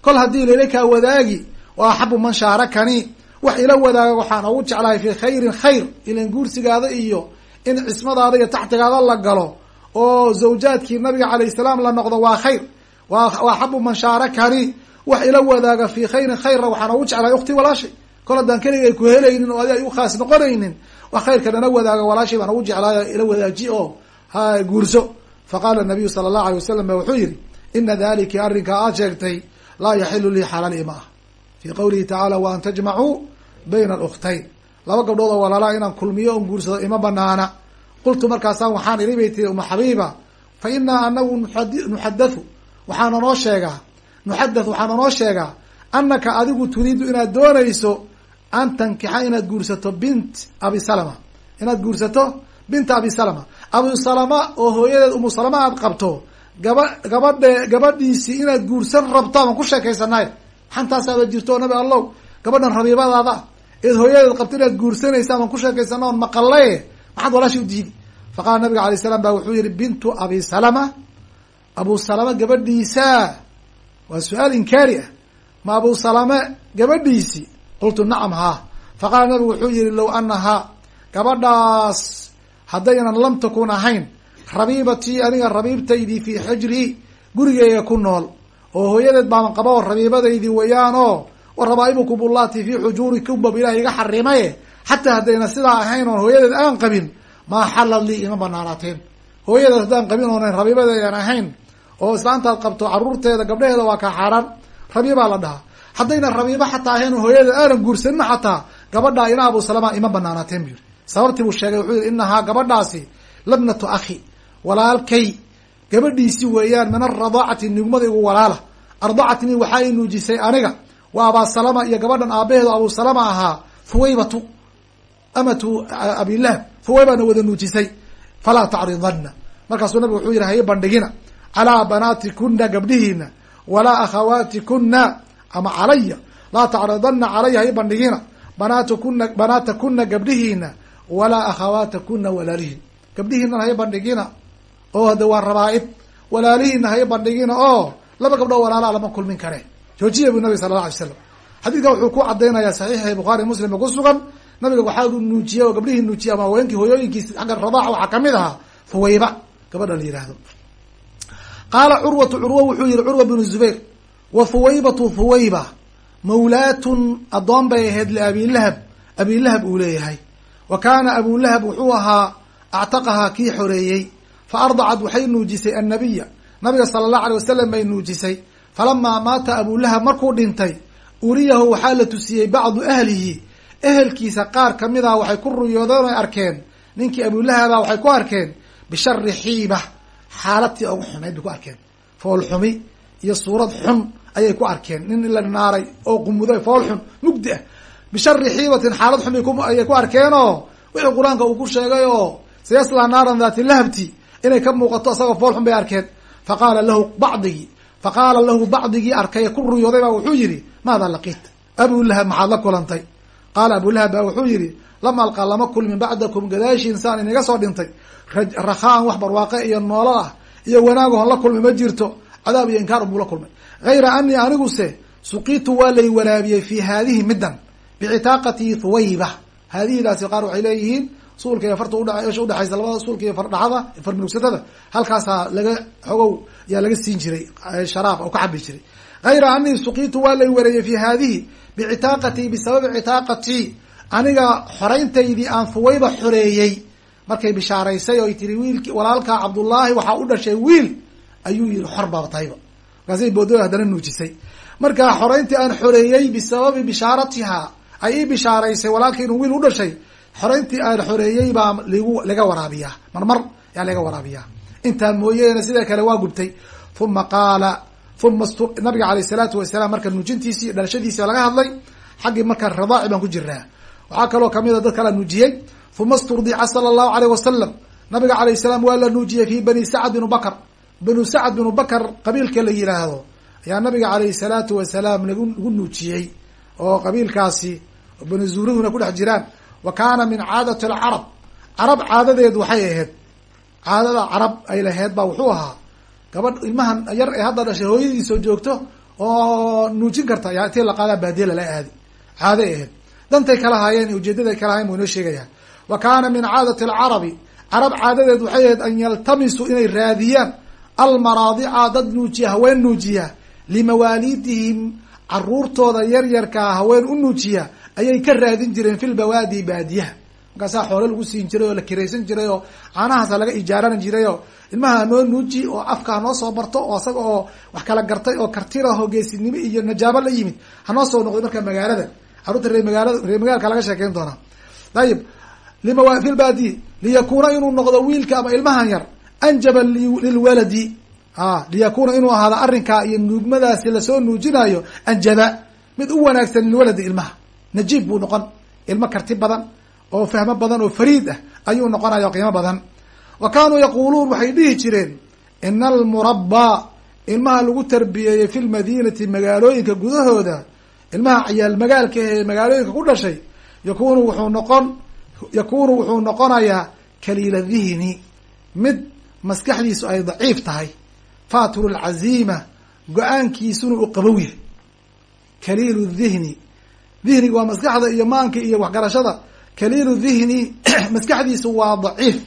kol haddii lalakaa wadaagi wa axabu man shaarakani wax ila wadaaga waxaan ugu jeclahay fii khayrin khayr ilan guursigaada iyo in cismadaada iyo taxtigaada la galo oo zawjaadkii nabiga calayh salaam la noqdo waa khayr wa axabu man shaarakani wax ila wadaaga fii khayrin khayrna waxaan ugu jeclahay ukti walaashay. Kol haddaan keligay ku helaynin oo adi ay u khaas noqonaynin wax khayrka dhana wadaaga walaashay baan ugu jeclaayo ila wadaaji oo ha guurso. Faqaala nabiyu sala allahu alay wasalam ba wuxuu yihi ina dalika arrinkaa aad sheegtay laa yaxilu lii xalaal ima ah fii qawlihi tacaala wa an tajmacuu bayna aluktayn laba gabdhood oo walaalaa inaan kulmiyo on guursado ima banaana qultu markaasaan waxaan iri bay tiri uma xabiiba fa inaa anagu nuxadathu waxaana noo sheegaa nuxadath waxaana noo sheegaa anaka adigu turiidu inaad doonayso an tankixa inaad guursato bint abi salama. Inaad guursato binta abu salama oo hooyadeed umu salama aad qabto gaba gabadhe gabadhiisii inaad guursan rabto aman ku sheekaysanaay xantaasaada jirto nabi allow gabadhan rabiibadaada. Eed hooyadeed qabto inaad guursanaysa aman ku sheekaysana on maqalaye maxaad walaasha u diidi faqaala nabiga alay salam ba wuxuu yihi bintu abi salama. Abu salama gabadhiisa waa su'aal inkaari ah. Ma abu salame gabadhiisi? Qultu nacam haa. Faqaala nabigu wuxuu yihi low anahaa gabadhaas haddaynan lam takun ahayn rabiibatii aniga rabiibtaydii fii xijrii gurigeyga ku nool. Oo hooyadeed baaban qaba oo rabiibadaydii wayaan oo wa rabaa'ibukum fii xujuurikum bab ilaah iga xarimaye xataa haddayna sidaa ahayn oon hooyadeed aan qabin maa xalad lii ima banaanaateen hooyadeed haddaan qabin oonan rabiibadeedan ahayn oo islaantaad qabto caruurteeda gabdhaheeda waa kaa xaaraan. Rabiibaa la dhahaa haddayna rabiibo xataa ahayn oo hooyadeed aanan guursanin xataa gabadhaa ina abu salama ima banaanaateen bu yiri sababtii buu sheegay wuxuu yihi inahaa gabadhaasi labnatu akhi walaalkay gabadhiisi weeyaan min aradaacati nugmada igu walaala. Ardacatnii waxaa i nuujisay aniga wa abaa salama iyo gabadhan aabaheedu abu salama ahaa thuwaybatu amatu abilahab thuwaybaana wada nuujisay. Falaa tacridanna. Markaasuu nabigu wuxuu yihi haye bandhigina calaa banaatikuna gabdhihiina walaa akhawaatikuna ama calaya. Laa tacridanna calaya haye bandhigina banaatkuna banaatakuna gabdhihiina walaa akhawaatakuna walaalihin gabdhihiinan haye bandhigina oo hade waa rabaa-ib. Walaalihiina haye bandhigina oo laba gabdhoo walaalaa lama kulmin kare joojiya bu nabig sala alla alay slam xadiidkan wuxuu ku cadaynayaa saxiixi bukhaari muslim ku sugan. Nabiga waxaa nuujiyey oo gabdhihii nuujiyey ama haweenkii hooyooyinkiisi xagga radaaca waxaa ka mid ahaa fuwayba gabadha la yihahdo qaala curwatu curwa wuxuu yihi curwa bnu zubayr wa fuwaybatu fuwayba mawlaatun addoon bay ahayd liabilahab abilahab uu leeyahay wa kaana abulahab wuxuu ahaa actaqahaa kii xoreeyey fa ardacad waxay nuujisay annabiya. Nabiga sala allahu alay wasalam bay nuujisay falamaa maata abulahab markuu dhintay uriyahu waxaa la tusiyey bacdu ahlihi. Ehelkiisa qaar ka mid ah waxay ku ruyoodeen oy arkeen. Ninkii abulahaba waxay ku arkeen bishari xiiba xaaladtii ugu xunayd bay ku arkeen. Fool xumi iyo suurad xun ayay ku arkeen. Nin la naaray oo qumuday fool xun mugdi ah. Bishari xiibatin xaalad xun ayay ku arkeen oo wixii qur'aanka uu ku sheegay oo sayasla naaran daati lahabti inay ka muuqato isagoo fool xun bay arkeen. Faqaala lahu bacdigii faqaala lahu bacdigii arkay ku ruyooday baa wuxuu yihi maada laqiit? Abulahab maxaad la kulantay? Qaala abulahab baa wuxuu yihi lama lama kulmin bacdakum gadaashiin saan inaga soo dhintay. Rakhaan wax barwaaqe iyo noolal ah iyo wanaagahon la kulmay ma jirto cadaab iyo inkaar unbuu la kulmay. Hayra anii aniguse suqiitu waa lay waraabiyey fi haadihi middan bicitaaqati thuwayba. Haadihidaasi qaar waxay leeyihiin suulka iyo farta udhesha udhexaysa labada suulka iyo fardhaxada farminugsatada halkaasaa laga xogow yaa laga siin jiray sharaab oo ka cabi jiray. Hayra anii suqiitu waa lay wareeyey fi haadihi bicitaaqatii bisababi citaaqatii aniga xorayntaydii aan thuwayba xoreeyey markay bishaaraysay oy tiri wiilki walaalkaa cabdullaahi waxaa u dhashay wiil ayuu yihi xor baaba tahayba markaasay boodooda haddana nuujisay. Marka xorayntii aan xoreeyey bisababi bishaaratiha ay ii bishaaraysay walaalkii inuu wiil u dhashay xorayntii aan xoreeyey baa ligu laga waraabiyaa. Marmar yaa laga waraabiyaa. Intaa mooyeene sidee kale waa gubtay uma qaala uma nabiga alayh salaatu wasalaam marka nuujintiisi dhalashadiisi laga hadlay xaggii markaa ridaaci baan ku jirnaa waxaa kaloo ka mid a dad kalaa nuujiyey uma sturdica sala allahu alayh wasalam nabiga alayh salaam waa la nuujiyey fi bani sacd binu bakr banu sacd binu bakr qabiilka la yihaahdo ayaa nabiga alayhi salaatu wasalaam nagu nuujiyey oo qabiilkaasi banu zuuraduna kudhex jiraan. Wa kaana min caadati alcarab. Carab caadadeed waxay ahayd. Caadada carab ay laheyd baa wuxuu ahaa gabadh ilmahan yar ee hadda dhashay hooyadiisoo joogto oo nuujin karta. Yaa intii la qaadaa baadiye lala aadi. Caaday ahayd dantay kala haayeen ujeedaday kala hayen buu inoo sheegaya wa kaana min caadati alcarabi carab caadadeed waxay ahayd an yaltamisuu inay raadiyaan almaraadica dad nuujiya haween nuujiya. Limawaaliidihim caruurtooda yaryarkaa haween u nuujiya ayay ka raadin jireen fi lbawaadi baadiyaha. Markaasaa xoole lagu siin jiray oo la kiraysan jiray oo caanahaasa laga ijaarani jiray oo ilmaha noo nuuji oo afka hanoo soo barto oo isaga oo wax kala gartay oo kartira hogeysinimo iyo najaabo la yimid hanoo soo noqday marka magaalada carruurta ree magaalada ree magaalka laga sheekeyn doonaa ayib lima fi lbaadiyi liyakuuna inuu noqdo wiilka ama ilmahan yar anjaba lilwaladi a liyakuuna inuu ahaado arrinkaa iyo nuugmadaasi la soo nuujinayo anjaba. Mid u wanaagsan lilwaladi ilmaha. Najiib buu noqon. Ilmo karti badan oo fahmo badan oo fariid ah ayuu noqonaya o qiimo badan. Wa kaanuu yaquuluun waxay dhihi jireen ina almurabbaa ilmaha lagu tarbiyeeyey fi lmadinati magaalooyinka gudahooda ilmaha ciyaal magaalka ee magaalooyinka ku dhashay yakunu wuxuu noqon yakunu wuxuu noqonayaa kaliila dihni mid maskaxdiisu ay daciif tahay. Faatiru lcaziima go'aankiisuna uu qabow yahay. Kaliilu dihni dihniga waa maskaxda iyo maanka iyo waxgarashada. Kaliilu dihni [clears throat] maskaxdiisu waa daciif.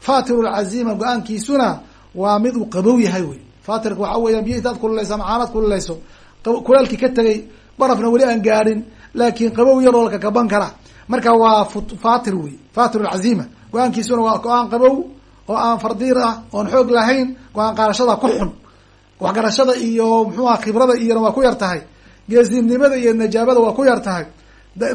Faatiru lcaziima go'aankiisuna waa mid uu qabow yahay wey. Fatirka waxa weeyaan biyo intaad kululeyso ama caanaad kululeyso kulaalkii ka tegay barafna weli aan gaadhin laakiin qabow yaroo laka kaban kara. Marka waa fatir wey fatir lcaziima go'aankiisuna waa go'aan qabow oo aan fardiir ah oon xoog lahayn go'aan qaadashada ku xun. Waxgarashada iyo muxuuaha khibrada iyona waa ku yar tahay. Geesinimada iyo najaabada waa ku yar tahay.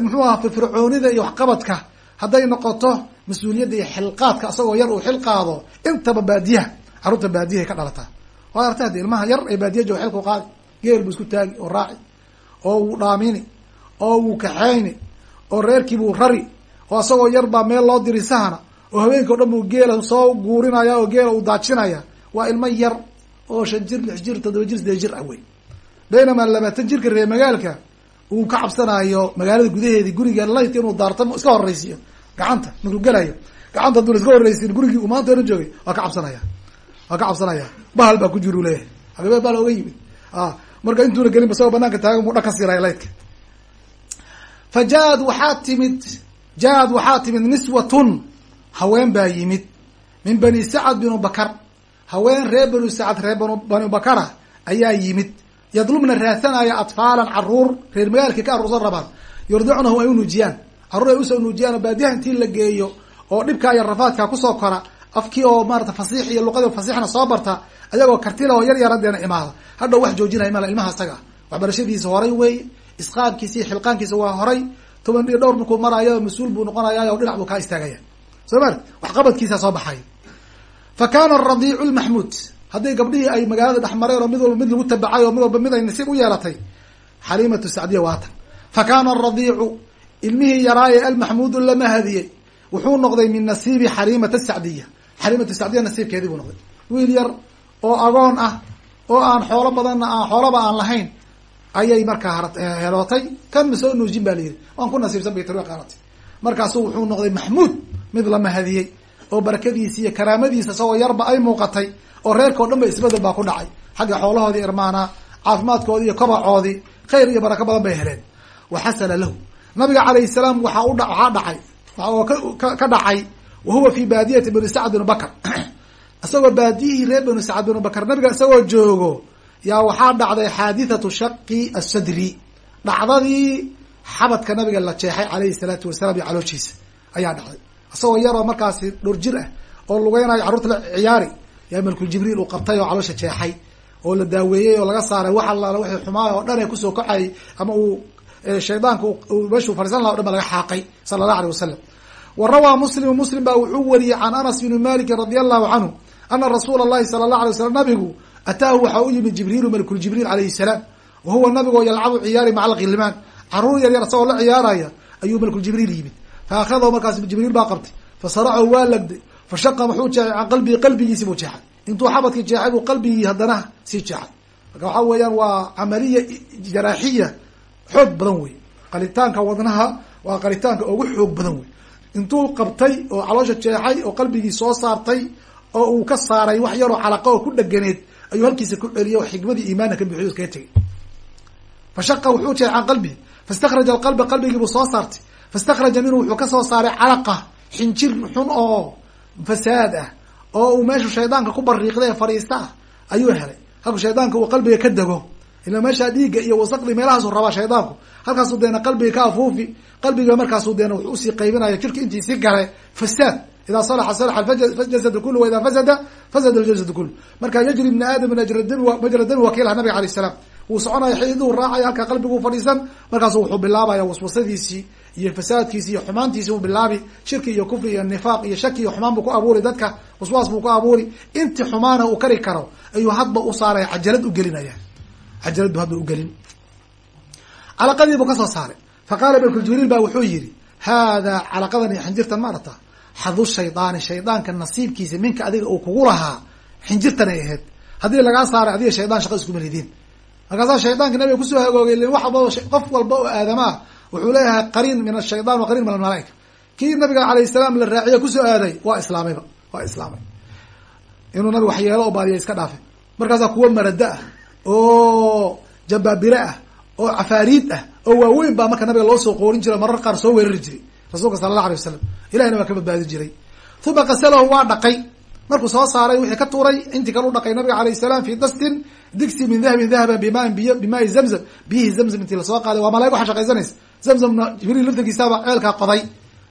Muxuu aha firfircoonida iyo waxqabadka. Hadday noqoto mas'uuliyadda iyo xilqaadka isagoo yar uu xil qaado intaba baadiyaha carruurta baadiyahay ka dhalataa waa artay hadi ilmaha yar ee baadiya jooga xilku qaadi geel buu isku taagi oo raaci oo wuu dhaamini oo wuu kaxeyni oo reerkiibuu rari oo isagoo yar baa meel loo diri sahana oo habeenka o dhan buu geela soo guurinaya oo geela uu daajinaya. Waa ilmo yar oo shan jir lix jir toddoba jir sideed jir ah wey. Baynamaa labaatan jirka reer magaalka uu ka cabsanayo magaalada gudaheedii guriga layt inuu daarto iska horeysiyo gacanta markuu gelayo. Gacanta haduu la iska horeysiin gurigii uu maanta oran joogay waa ka cabsanaya waa ka cabsanaya. Bahal baa ku jir u leeyahay. Hagabee baa looga yimid. A marka intuuna gelinba isagoo banaanka taagan buu dhan ka siilaya laytka fa ja-ad waxaa timid ja-ad waxaa timid niswatun haween baa yimid. Min bani sacad binu bakar. Haween reer banu sacad reer ban banu bakara ayaa yimid. Yadlubna raadsanaya atfaalan carruur reer magaalkii ka aruursan rabaan yurdicunahu ay u nuujiyaan. Carruur ay u soo nuujiyaan oo baadiyaha intii la geeyo oo dhibkaa iyo rafaadkaa ku soo kora afkii oo maarata fasiix iyo luqadii fasiixna soo barta ayagoo kartila oo yar yaradeena imaada hadhow wax joojinaya mala ilmaha isaga. Waxbarashadiisa horay weeye isqaabkiisa iyo xilqaankiisa waa horay. Toban iyo dhowr markuu maraayo mas'uul buu noqonaya o dhinac buu kaa istaagaya. Soo ma waxqabadkiisa soo baxay. Fa kaana aradiicu lmaxmuud haddii gabdhihii ay magaalada dhex mareen oo mid walba mid lagu tabacay oo mid walba mid ay nasiib u yeelatay xaliimatu sacdiya waatan fa kaana aradiicu ilmihii yaraaye almaxmuudu lama hadiyey wuxuu noqday min nasiibi xaliimata sacdiya xaliimatu sacdiya nasiibkeedii buu noqday. Wiil yar oo agoon ah oo aan xoolo badanna aan xoolaba aan lahayn ayay markaa helootay. Kan soo nuujin ba layidhi waan ku nasiibsan bay tari qaaratay markaasu wuxuu noqday maxmuud mid la mahadiyey oo barakadiisi iyo karaamadiisa isagoo yarba ay muuqatay oo reerka o dhan ba isbeddel baa ku dhacay. Xagga xoolahoodii irmaana caafimaadkoodii iyo kobacoodii khayr iyo barako badan bay heleen. Wa xasana lahu. Nabiga calayhi salaam waxaa u waxaa dhacay oo ka dhacay wa huwa fi baadiyati bani sacd binu bakr [clears throat] isagoo baadiyihii reer banu sacad binu bakr nabiga isagoo joogo yaa waxaa dhacday xaadithatu shaqi asadri dhacdadii xabadka nabiga la jeexay calayhi salaatu wasalaam iyo calooshiisa ayaa dhacday. Isagoo yaroo markaasi dhowr jir ah oo lugeynayo carruurta la ciyaari yaa malkul jibriil uu qabtay oo caloosha jeexay oo la daaweeyey oo laga saaray wax allaala wixii xumaay oo dhan ee ku soo kacayay ama uu shaydaanka meeshuu fariisan laha o dhan ba laga xaaqay sala allah aleyh wasalam wa rawaa muslimu muslim baa wuxuu wariyey can anas bni malikin radia allahu canhu ana rasuula allahi sala allah alay waslam nabigu ataahu waxaa u yimid jibriilu malkul jibriil calayhi salaam wa huwa nabigoo yalcabu ciyaari maca alkhilmaan carruur yar yar isagoo la ciyaaraya ayuu malkul jibriil yimid. Fa markaas jibriil baa qabtay fa waa lagday fa shaqa wuxuu jeexay can qalbihi qalbigiisi buu jeexay. Intuu xabadkii jeexay buu qalbigii haddana sii jeexay. Marka waxaa weeyaan waa camaliya jaraaxiya xoog badan wey qalitaanka wadnaha waa qalitaanka ugu xoog badan wey intuu qabtay oo caloosha jeexay oo qalbigii soo saartay oo uu ka saaray wax yaroo calaqa oo ku dheganeed ayuu halkiisa ku celiyay oo xikmadii iimaanka ka bixiyo iskaga tegay. Fashaqa wuxuu jeexay can qalbihi fastakraja alqalba qalbigiibuu soo saartay. Fastakraja minhu wuxuu ka soo saaray calaqa xinjir xun oo fasaad ah oo uu meeshu shaydaanka ku bariiqda ee fadhiista ah ayuu helay. Halku shaydaanka uu qalbiga ka dego ila meeshaa dhiigga iyo wasaqdi meelahaasu rabaa shaydaanku halkaasuu deena qalbiga ka afuufi qalbiga markaasuu deena wuxuu u sii qaybinaya jirka intiisi gale fasaad. Idaa salaxa salaxa jasad kulu wa idaa fasada fasada ljasad kulu marka yajri ibni aadam majra dami wakiilaha nabiga alayh salaam. Wuu soconaya xididuu raacaya halkaa qalbiguu fadhiisan. Markaasu wuxuu bilaabaya waswasadiisii iyo fasaadkiisi iyo xumaantiisi uu bilaabi. Shirki iyo kufri iyo nifaaq iyo shaki iyo xumaan buu ku abuuri dadka. Waswaas buu ku abuuri. Inti xumaana uu kari karo ayuu hadba u saaraya cajalad u gelinaya. Cajalad bu hadba ugelin calaqadii buu ka soo saaray. Fa qaala malku jibriil baa wuxuu yihi haadaa calaqadan iyo xinjirtan maarata xadu shaydaani shaydaanka nasiibkiisa minka adiga uu kugu lahaa xinjirtan ay ahayd. Haddii lagaa saaray adiga shaydaan shaqa iskuma ridin markaasaa shaydaanka nabiga ku soo hagoogay l wax qof walba oo aadamaa wuxuu leeyahay qariin min ashaydan wa qariin min almalaaika. Kii nabiga alayh salaam la raaciye ku soo aaday waa islaamayba waa islaamay. Inuu nabiga waxyeelo o baadiya iska dhaafay markaasaa kuwa marada ah oo jabaabire ah oo cafaariid ah oo waaweyn baa marka nabiga loo soo qoorin jiray marar qaar soo weerari jiray rasuulka sala allah alay wasalam ilahina waa ka badbaadi jiray. Uma qasalahu waa dhaqay. Markuu soo saaray wixii ka tuuray intii kale u dhaqay nabiga alayh salaam fi dastin digsi min dahabin dahaban bimaan biy bimaai zamzam biyihii zamzam intii la soo qaaday. Waa malaaig waxa shaqaysanaysa zamzamna jibriil laftarkiisaaba ceelkaa qoday.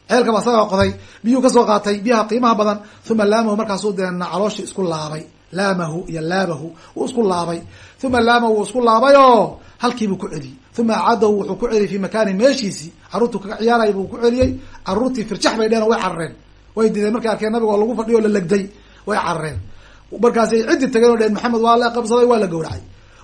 Ceelkaba asagaa qoday. Biyuu ka soo qaatay biyaha qiimaha badan. Uma laamahu markaasuu deena calooshii isku laabay. Laamahu iyo laabahu wuu isku laabay. Uma laamahu wuu isku laabay oo halkiibuu ku celiyey. Uma acadahu wuxuu ku celiyey fi makaanin meeshiisii carruurtuu kaga ciyaaraya buu ku celiyey. Carruurtii firjax bay dheen way carareen way dideen markay arkeen nabiga oo lagu fadhiyo o la legday way carareen markaasay ciddi tageen o dheheen maxamed waa la qabsaday waa la gowracay.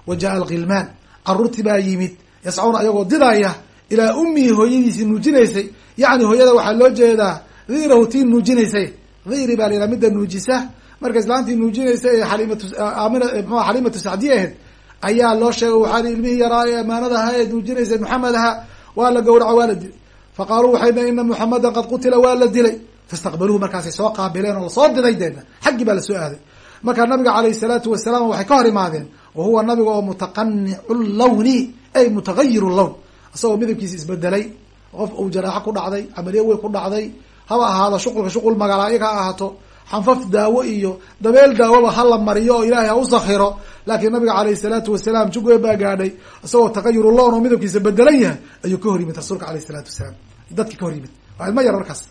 Wa jaa alkhilmaan carruurtii baa yimid yascuuna ayagoo didaya ilaa ummihi hooyadiisii nuujinaysay. Yacni hooyada waxaa loo jeedaa dhirahu tii nuujinaysay. Dhiri baa la yidhaha midda nuujisa. Marka islaantii nuujinaysa ee xaliimatu amina mxua xaliimatu sacdiye ahayd ayaa loo sheegay waxaa ilmihii yaraa ee amaanada ahaa ee nuujinaysa maxamed aha waa la gowraca waa la dilay. Fa qaaluu waxay dhaheen ina muxamedan qad qutila waa la dilay. Fastaqbaluuhu markaasay soo qaabileen oo la soo diday deena. Xaggii baa la soo aaday. Markaa nabiga calayhi salaatu wasalaam waxay ka hor imaadeen wa huwa nabiga oo mutaqanicu lawni ay mutagayiru lawn. Isagoo midabkiisa isbedelay qof uu jaraaxo ku dhacday camaliye weyn ku dhacday haba ahaado shuqulka shuqul magalaayga ha ahaato xanfaf daawo iyo dabeel daawoba ha la mariyo oo ilaahay ha u sakhiro. Laakiin nabiga calayhi salaatu wasalaam jugwe baa gaadhay isagoo tagayuru lown oo midabkiisa bedelan yahay ayuu ka hor yimid rasuulka alayh salaatu wasalaam. Dadkii ka hor yimid. Waa ilmo yar markaas.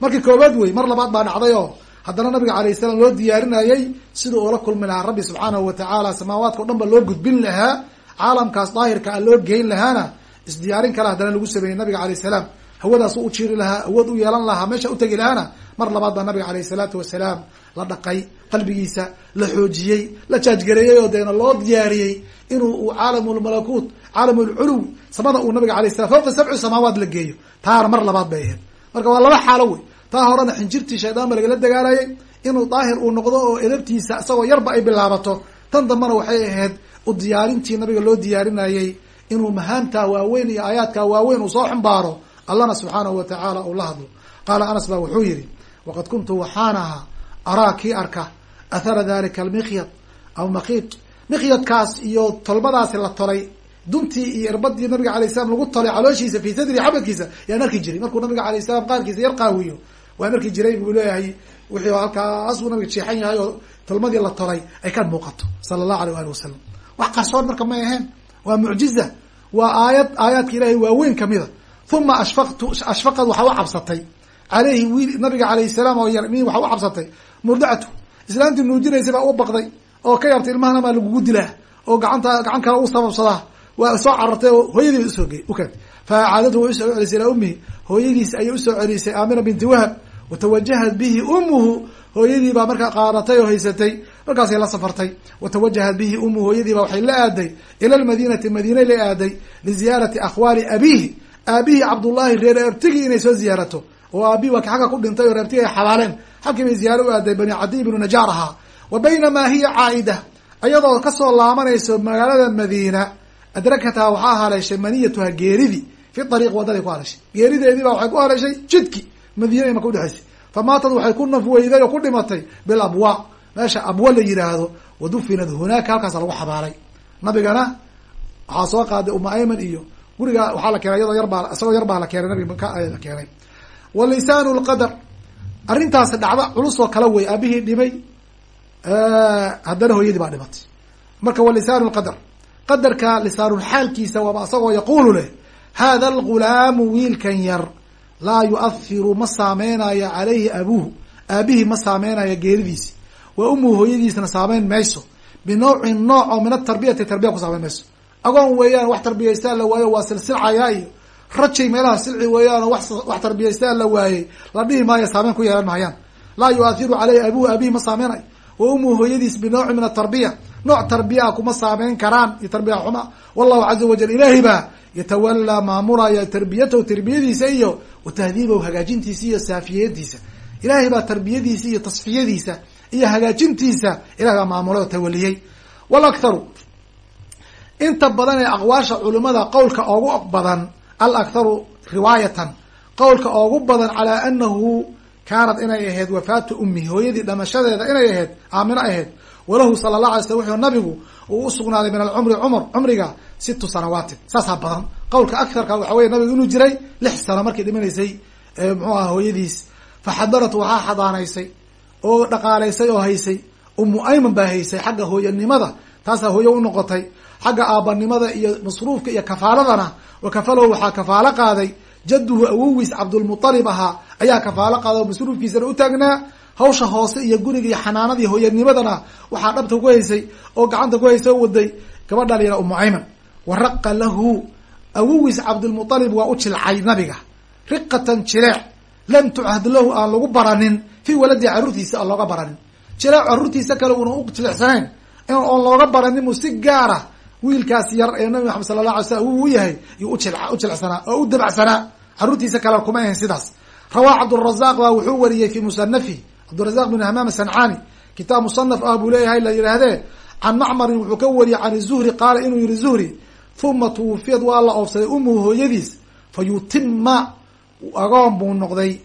Markii koobaad wey mar labaad baa dhacday oo haddana nabiga alayh salaam loo diyaarinayay siduu ula kulmi lahaa rabbi subxaanahu watacaala samaawaadka o dhan ba loo gudbin lahaa caalamkaas daahirka a loo geyn lahaana isdiyaarin kale haddana lagu sameeyey nabiga alayh salaam hawadaasu u jiiri lahaa awood u yeelan lahaa meesha utegi lahaana mar labaad baa nabiga alayh salaatu wasalaam la dhaqay qalbigiisa la xoojiyey la jaajgareeyey oo deena loo diyaariyey inuu uu caalamulmalakuut caalamulculuw samada uu nabiga alay salam fawqa sabci samaawaat la geeyo. Taana mar labaad bay ahayd. Marka waa laba xaalo wey. Taa horena xinjirtii shaydaan ba lagala dagaalayay inuu daahir uu noqdo oo edabtiisa isagoo yarba ay bilaabato. Tan dambena waxay ahayd u diyaarintii nabiga loo diyaarinayey inuu mahaantaa waaweyn iyo aayaadkaa waaweyn uu soo xumbaaro allahna subxaanahu wa tacaala uu la hadlo. Qaala anas baa wuxuu yihi waqad kuntu waxaan ahaa araa kii arka athara dalika almikhyad aw makiid mikhyadkaas iyo tolmadaasi la tolay duntii iyo irbadii nabiga alay salam lagu tolay calooshiisa fi sadri xabadkiisa yaan arki jiray markuu nabiga alayh salam qaarkiisa yar qaawiyo waan arki jiray buu leeyahay wixii halkaas nabiga jeexan yahay oo tolmadii la tolay ay ka muuqato sala allahu aleyh ali wasalam wax qarsoon marka may ahayn waa mucjiza waa aayad aayaadka ilahay waaweyn kamida uma ashfaqad waxaa u cabsatay. Caleyhi wiil nabiga alayh salaam oo yar mi waxaa u cabsatay. Murdacatu islaantii nuujinaysa baa u baqday. Oo ka yartay ilmahana maa lagugu dilaa. Oo gacanta gacan kale u sababsadaa. Waa soo carartay oo hooyadii u soo ge ukeentay fa acaadatu way u soo celisay ilaa ummihi. Hooyadiis ayay u soo celisay aamina binti wahab. Watawajahat bihi umuhu hooyadii baa markaa qaadatay oo haysatay. Markaasay la safartay. Watawajahat bihi umuhu hooyadii baa waxay la aaday. Ila lmadinati madiinay la aaday. Liziyaarati akhwaali abiihi aabihii cabdullaahi reer abtigii inay soo ziyaarato. Oo aabihi waa xagga ku dhintay oo reertigi ay xabaaleen halkii bay ziyaaro u aaday bani cadiy bnu najaar ahaa. Wa baynamaa hiya caa'ida iyadoo ka soo laabanayso magaalada madiina adrakathaa waxaa haleeshay maniyatuha geeridii fi ariiq wadaday ku haleeshay. Geerideedii baa waxay ku haleeshay jidki madiina maka udhexaysay famaatad waxay ku naf weyday oo ku dhimatay bilabwa meesha abwa la yihaahdo wadufinad hunaaka halkaasa lagu xabaalay. Nabigana waxaa soo qaaday uma ayman iyo guriga waxaa la keenay iyadoo yarbaa isagoo yar baa la keenay nabiga maka la keenay. Wa lisaanu lqadar arrintaasi dhacda culus oo kala wey aabihii dhimay haddana hooyadii baa dhimatay. Marka wa lisaanu lqadar qadarka lisaanul xaalkiisa waaba isagoo yaquulu leh hada algulaamu wiilkan yar laa yuahiru ma saameynayo calayhi abuuhu aabihii ma saameynayo geeridiisi wa umuhu hooyadiisna saameyn mayso binawcin nooc oo min atarbiyati tarbiya ku saameyn mayso agoon weeyaan wax tarbiyaystaan la waayo waa silsilcayaa iyo rajay meelaha silci weeyaan oo wax tarbiyaystaan la waayey la dhihi maayo saameyn ku yeelan maayaan. Laa yuahiru caleyhi abuhu aabihi ma saameynayo wa umuhu hooyadiis binawcin min atarbiya nooc tarbiyaa kuma saameyn karaan iyo tarbiya xuma. Wallahu caza wajal ilaahi baa yatawalaa maamulaya tarbiyatahu tarbiyadiisa iyo wa tahdiibahu hagaajintiisa iyo saafiyadiisa. Ilaahay baa tarbiyadiisa iyo tasfiyadiisa iyo hagaajintiisa. Ilahay baa maamulay tawaliyey walakharu inta badan ee aqwaasha culimada qowlka oogu badan al aktharu riwaayatan qowlka oogu badan calaa anahu kaanat inay ahayd wafaatu ummihi hooyadii dhamashadeeda inay ahayd aamino ahayd walahu sala allah alay slam wuxuu nabigu uu usugnaaday min alcumri cumr cumriga situ sanawaatin. Saasaa badan. Qowlka akarka waxa weye nabigu inuu jiray lix sano markii dhimanaysay muxuu aha hooyadiis. Fa xadarat waxaa xadaanaysay oo dhaqaalaysay oo haysay. Umu ayman baa haysay xagga hooyanimada taasaa hooyo u noqotay xagga aabanimada iyo masruufka iyo kafaaladana wa kafalow waxaa kafaalo qaaday. Jadduhu awowiis cabdulmutalib ahaa ayaa kafaalo qaaday oo masruufkiisana u taagnaa. Hawsha hoose iyo guriga iyo xanaanadii hooyanimadana waxaa dhabta ku haysay oo gacanta ku haysay oo waday gabadha la yidhaha umu ayman wa raqa lahu awowiis cabdulmutalib waa u jilcay nabiga. Riqatan jileec lam tucahd lahu aan lagu baranin fii waladihi carruurtiisa aan looga baranin. Jileec carruurtiisa kale una u jilicsanayn oon looga baranin mu si gaara wiilkaas yar ee nabi maxamed sala la alay slam uu u yahay yuu uji u jilicsanaa oo u dabacsanaa carruurtiisa kale kuma ahayn sidaas. Rawaa cabdurazaq baa wuxuu wariyey fi musanafi cabdurazaq bin hamaam sancaani kitaab musanaf ah buu leeyahay la yidhaahdee can macmarin wuxuu ka wariyey can zuhri qaala inuu yihi zuhri uma tuwufiyad waa la oobsaday umuhu hooyadiis fa yutima agoon buu noqday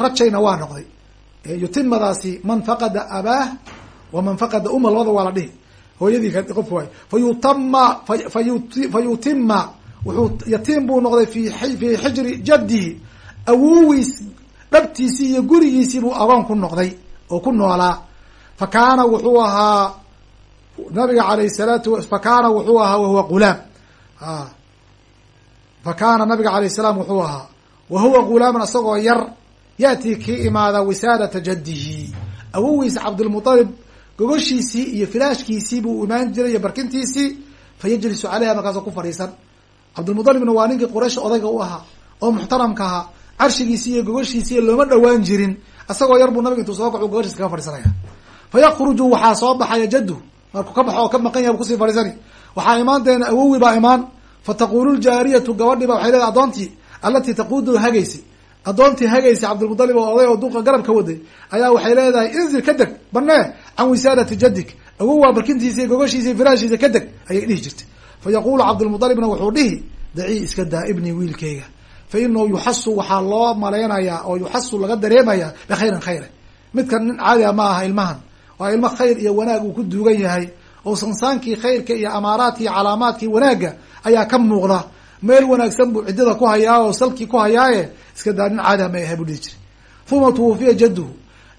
rajayna waa noqday. Yutimadaasi man faqada abaah wa man faqada uma labada waa la dhihi hooyadii qof waay. Fa yutama fa yutima wuxuu yatiim buu noqday fi fi xijri jaddihi. Awowiis dhabtiisii iyo gurigiisii buu agoon ku noqday oo ku noolaa. Fa kaana wuxuu ahaa nabiga alayh salaatu fa kaana wuxuu ahaa wahuwa gulaam. Fa kaana nabiga alayh salaam wuxuu ahaa wa huwa gulaaman isagoo yar yaatii kii imaada wisaadata jaddihi. Awowiis cabdulmutalib gogoshiisii iyo filaashkiisii buu imaan jiray iyo barkintiisii fa yajlisu caleyha markaasoo ku fadhiisan. Cabdulmutalibna waa ninkii quraysh odayga u ahaa oo muxtaramka ahaa carshigiisii iyo gogoshiisii looma dhowaan jirin isagoo yar buu nabiga intuu soo kacu gogoshiisa kaga fadhiisanaya. Fa yakruju waxaa soo baxaya jaddu markuu ka baxo oo ka maqan yahay ku sii fadhiisani. Waxaa imaan deena awowi baa imaan. Fa taqulu ljaariyatu gabadhii ba waxay leedahay addoontii allatii taquudu hagaysay addoontii hagaysay cabdilmutalib oo oday oo duqa garab ka waday ayaa waxay leedahay inzil ka deg banee can wisaadati jaddik awow waa barkintiisa iyo gogoshiisa iyo firaashiisa ka deg ayay dhihi jirtay. Fa yaquulu cabdilmutalibna wuxuu dhihi dacii iska daa ibnii wiilkayga. Fa inahu yuxasu waxaa loo malaynayaa oo yuxasu laga dareemayaa bikhayrin khayra midkan nin caadiga ma aha ilmahan waa ilmo khayr iyo wanaag uu ku duugan yahay oo sansaankii khayrka iyo amaaraadkii iyo calaamaadkii wanaagga ayaa ka muuqda. Meel wanaagsan buu ciddada ku hayaa oo salkii ku hayaaye iska daa nin caadiga may ahay buu dhihi jiray. Uma tuwufiya jadduhu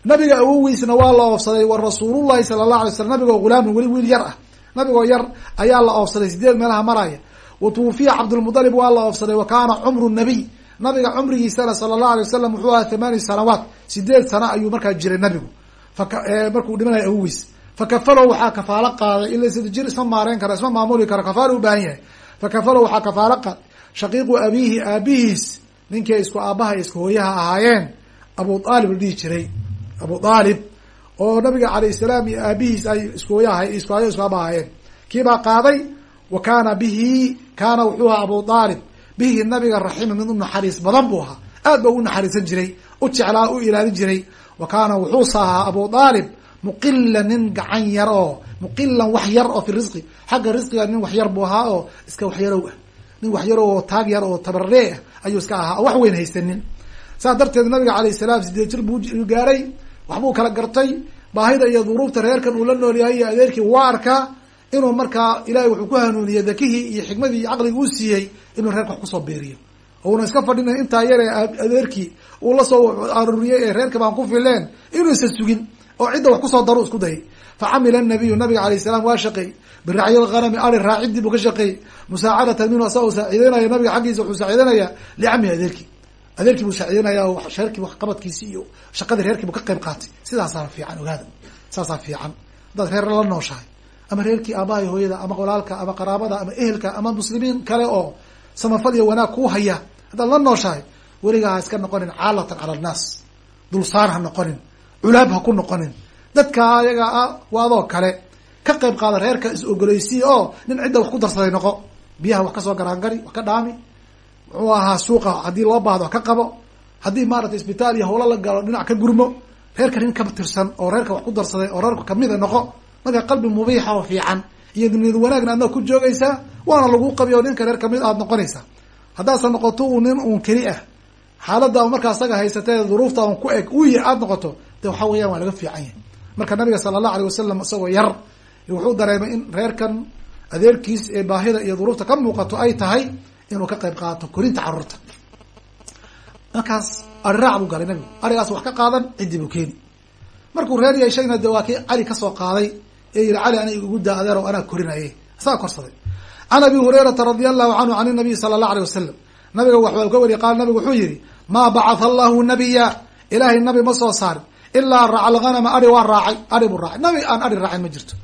nabiga awowiisna waa la oofsaday wa rasuulullahi sala allah alay slam nabigoo ghulaamun weli wiil yar ah. Nabigoo yar ayaa la oofsaday sideed meelaha maraya. Wa tuwufiya cabdulmutalib waa la oofsaday wa kaana cumru nabiy. Nabiga cumrigiisana sala allahu alay wasalam wuxuu ahaa thamaani sanawaat sideed sano ayuu markaa jiray nabigu. Markuu dhimanaya awowiis fakafalo waxaa kafaalo qaaday. Ila sida jir isma maareyn kara isma maamuli karo kafaalo u baahan yahay. Fakafalo waxaa kafaalo qaad shaqiiqu abiihi aabihiis ninkii isku aabaha isku hooyaha ahaayeen. Abu aalib la dhihi jiray abu aalib oo nabiga calayh salaam iyo aabihiis ay isku hooyaha isku ahaayeen kiibaa qaaday wa kaana bihi kaana wuxuu ahaa abu aalib bihi nabiga raxima mid u naxariis badan buu ahaa. Aad ba u naxariisan jiray u jeclaa u ilaalin jiray. Wa kaana wuxuusa ahaa abu aalib muqila nin gacan yar oo muqilan wax yar oo fi risqi xagga risqiga nin wax yar buu ahaa oo iska waxyarow ah. Nin waxyarow oo taag yar oo tabaree ah ayuu iska ahaa. Oo wax weyn haysanin saas darteed nabiga calayh salaam sideed jir buu gaaray waxbuu kala gartay. Baahida iyo duruufta reerkan uu la nool yahay iyo adeerkii waa arkaa inuu markaa ilahay wuxuu ku hanuuniyey dakihii iyo xikmadii iyo caqligii uu siiyey inuu reerka wax ku soo beeriyo. Ouna iska fadhina intaa yare adeerkii uu la soo aruuriyey ee reerka baan ku fileen inuusan sugin oo cidda wax ku soo daro isku dayay. Facamila nabiyu nabiga alayh salaam waa shaqeey biracyi lghanami ari raacidii buu ka shaqeeyey musaacadatan minhu asagoo saaciideynaya nabiga xaggiisa wuxuu saaciideynaya licamihi adeerkii adeerkii buu saaciideynaya oo reerkii qabadkiisi iyo shaqadii reerkii buu ka qayb qaatay. Sidaasaa fiican ogaada. Saasaa fiican. Haddaad reer la nooshahay ama reerkii aabahay hooyada ama walaalka ama qaraabada ama ehelka ama muslimiin kale oo samafal iyo wanaag kuu haya haddaad la nooshahay weligaa ha iska noqonin caalatan cala annaas dulsaar ha noqonin culaab ha ku noqonin. Dadka ayaga ah waa kale ka qayb qaada reerka is ogoleysiya oo nin cidda wax ku darsaday noqo. Biyaha wax ka soo garaangari wax ka dhaami muxuu ahaa suuqa haddii loo baahdo ka qabo haddii maaragtay isbitaal iyo hawlo la galo dhinac ka gurmo reerka nin ka tirsan oo reerka wax ku darsaday oo reerka kamida noqo marka qalbi mubiixa oo fiican iyo niyad wanaagna adna ku joogaysaa waana lagu qabiyo ninka reer ka mid aad noqonaysaa. Haddaadse noqoto uu nin uun keli ah. Xaalada markaa asaga haysatee duruufta un ku eg uya aada noqoto de waxa weeyaan waa laga fiican yahay. Marka nabiga sala allahu alay wasalam isagoo yar wuxuu dareemay in reerkan adeerkiis ee baahida iyo duruufta ka muuqato ay tahay inuu ka qayb qaato korinta carruurta markaas ari raac buu galay nabigu. Arigaas wax ka qaadan ciddii buu keeni markuu reer yeeshayna de waa kii cali ka soo qaaday ee yihi cali ana igugu daa adeero anaa korinaye isagaa korsaday. Can abi hurayrata radia allahu canhu can nabiy sala allah alay wasalam nabiga waxbaa ka wariyay qaala nabigu wuxuu yihi maa bacatha allahu nabiya ilaahay nabi ma soo saarin. Ilaa raaca alghanama ari waa raacay ari buu raacay. Nabi aan ari raacin ma jirto.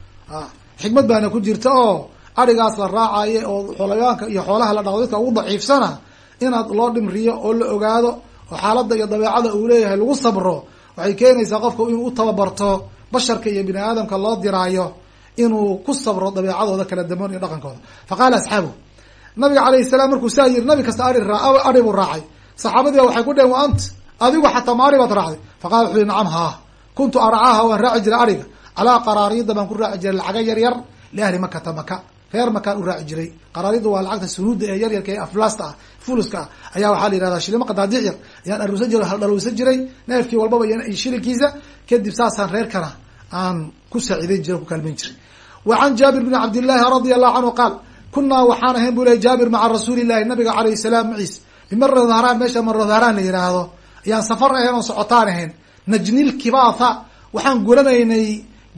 Xikmad baana ku jirta oo arigaas la raacaye oo xoolayaanka iyo xoolaha la dhaqdo dadka ugu daciifsana inaad loo dhimriyo oo la ogaado oo xaaladda iyo dabeecada uu leeyahay lagu sabro waxay keenaysaa qofka inuu u tababarto basharka iyo bini aadamka loo diraayo inuu ku sabro dabeecadooda kala damoon iyo dhaqankooda. Fa qaala asxaabu nabiga calayhi salaam markuu saa yiri nabi kasta ari raa ari buu raacay. Saxaabadiiba waxay ku dheheen wa ant? Adigu xataa ma ari baad raacday. Fa qala wuxuu yihi nacam haa. Kuntu arcaaha waan raaci jiray ariga. Calaa qaraariida baan ku raaci jiray lacaga yar yar liahli makata maka reer makaan u raaci jiray. Qaraaridu waa lacagta sunuuda ee yaryarka ee aflasta ah fuluska ah ayaa waxaa la yihahdaa shilimo qadaadiic yar ayaan aruusan jiray haldhalowsan jiray. Neefkii walbaba shilinkiisa kadib saasaan reerkana aan ku saaciideyn jiray ku kaalmayn jiray. Wa jaabir bni cabdillaahi radia allahu canhu qaal kunaa waxaan ahayn bu ley jaabir maca rasuuli llahi nabiga calayhi salaam maciis bimara dhahraan meesha maro dhahraan la yidhaahdo ayaan safar ahayn oon socotaan ahayn. Najnil kibaatha waxaan guranaynay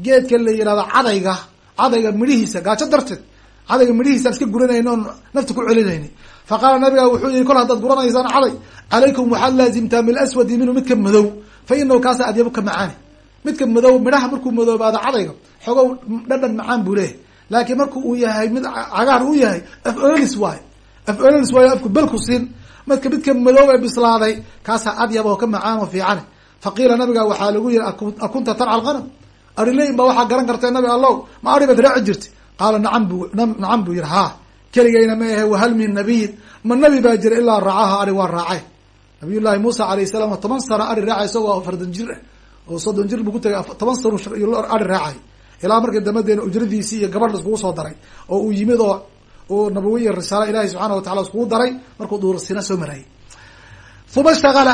geedka la yihahdo cadayga cadayga midhihiisa gaajo darteed cadayga midhihiisaan iska guranayna oon nafta ku celinayna fa qaala nabiga wuxuu yihi kol haddaad guranaysaan caday calaykum waxaad laazimtaa bilaswadi minhu midka madow fa inahu kaasa adyabu ka macaani. Midka madow midhaha markuu madoobaado cadayga xogow dhadhan macaan buu leeyahy laakiin marku uu yahay mid cagaar uu yahay af olelis waayo. Af olelis waayo afku belku siin. Marka midka madow ee bislaaday kaasaa adyab oo ka macaan oo fiicane fa qiila nabiga waxaa lagu yihi akunta tarca alqanam arileyn baa waxaa garan kartee nabi allow ma ari baad raaci jirta qaala nacam bu nacam buu yihi haa keligayna ma ahe wahal min nabiyin ma nabi baa jira ilaa raacaha ari waa raacay. Nabiy llahi muusa alayh salaam toban sano ari raacay isagoo afartan jir oo soddon jir buu ku toban sano ari raacay. Ilaa markii dambadeena ujradiisii iyo gabadh iskugu soo daray oo uu yimid oo uu nabawi iyo risaalo ilahi subxaana watacala iskugu daray markuu duursina soo marayay uma ishtaqala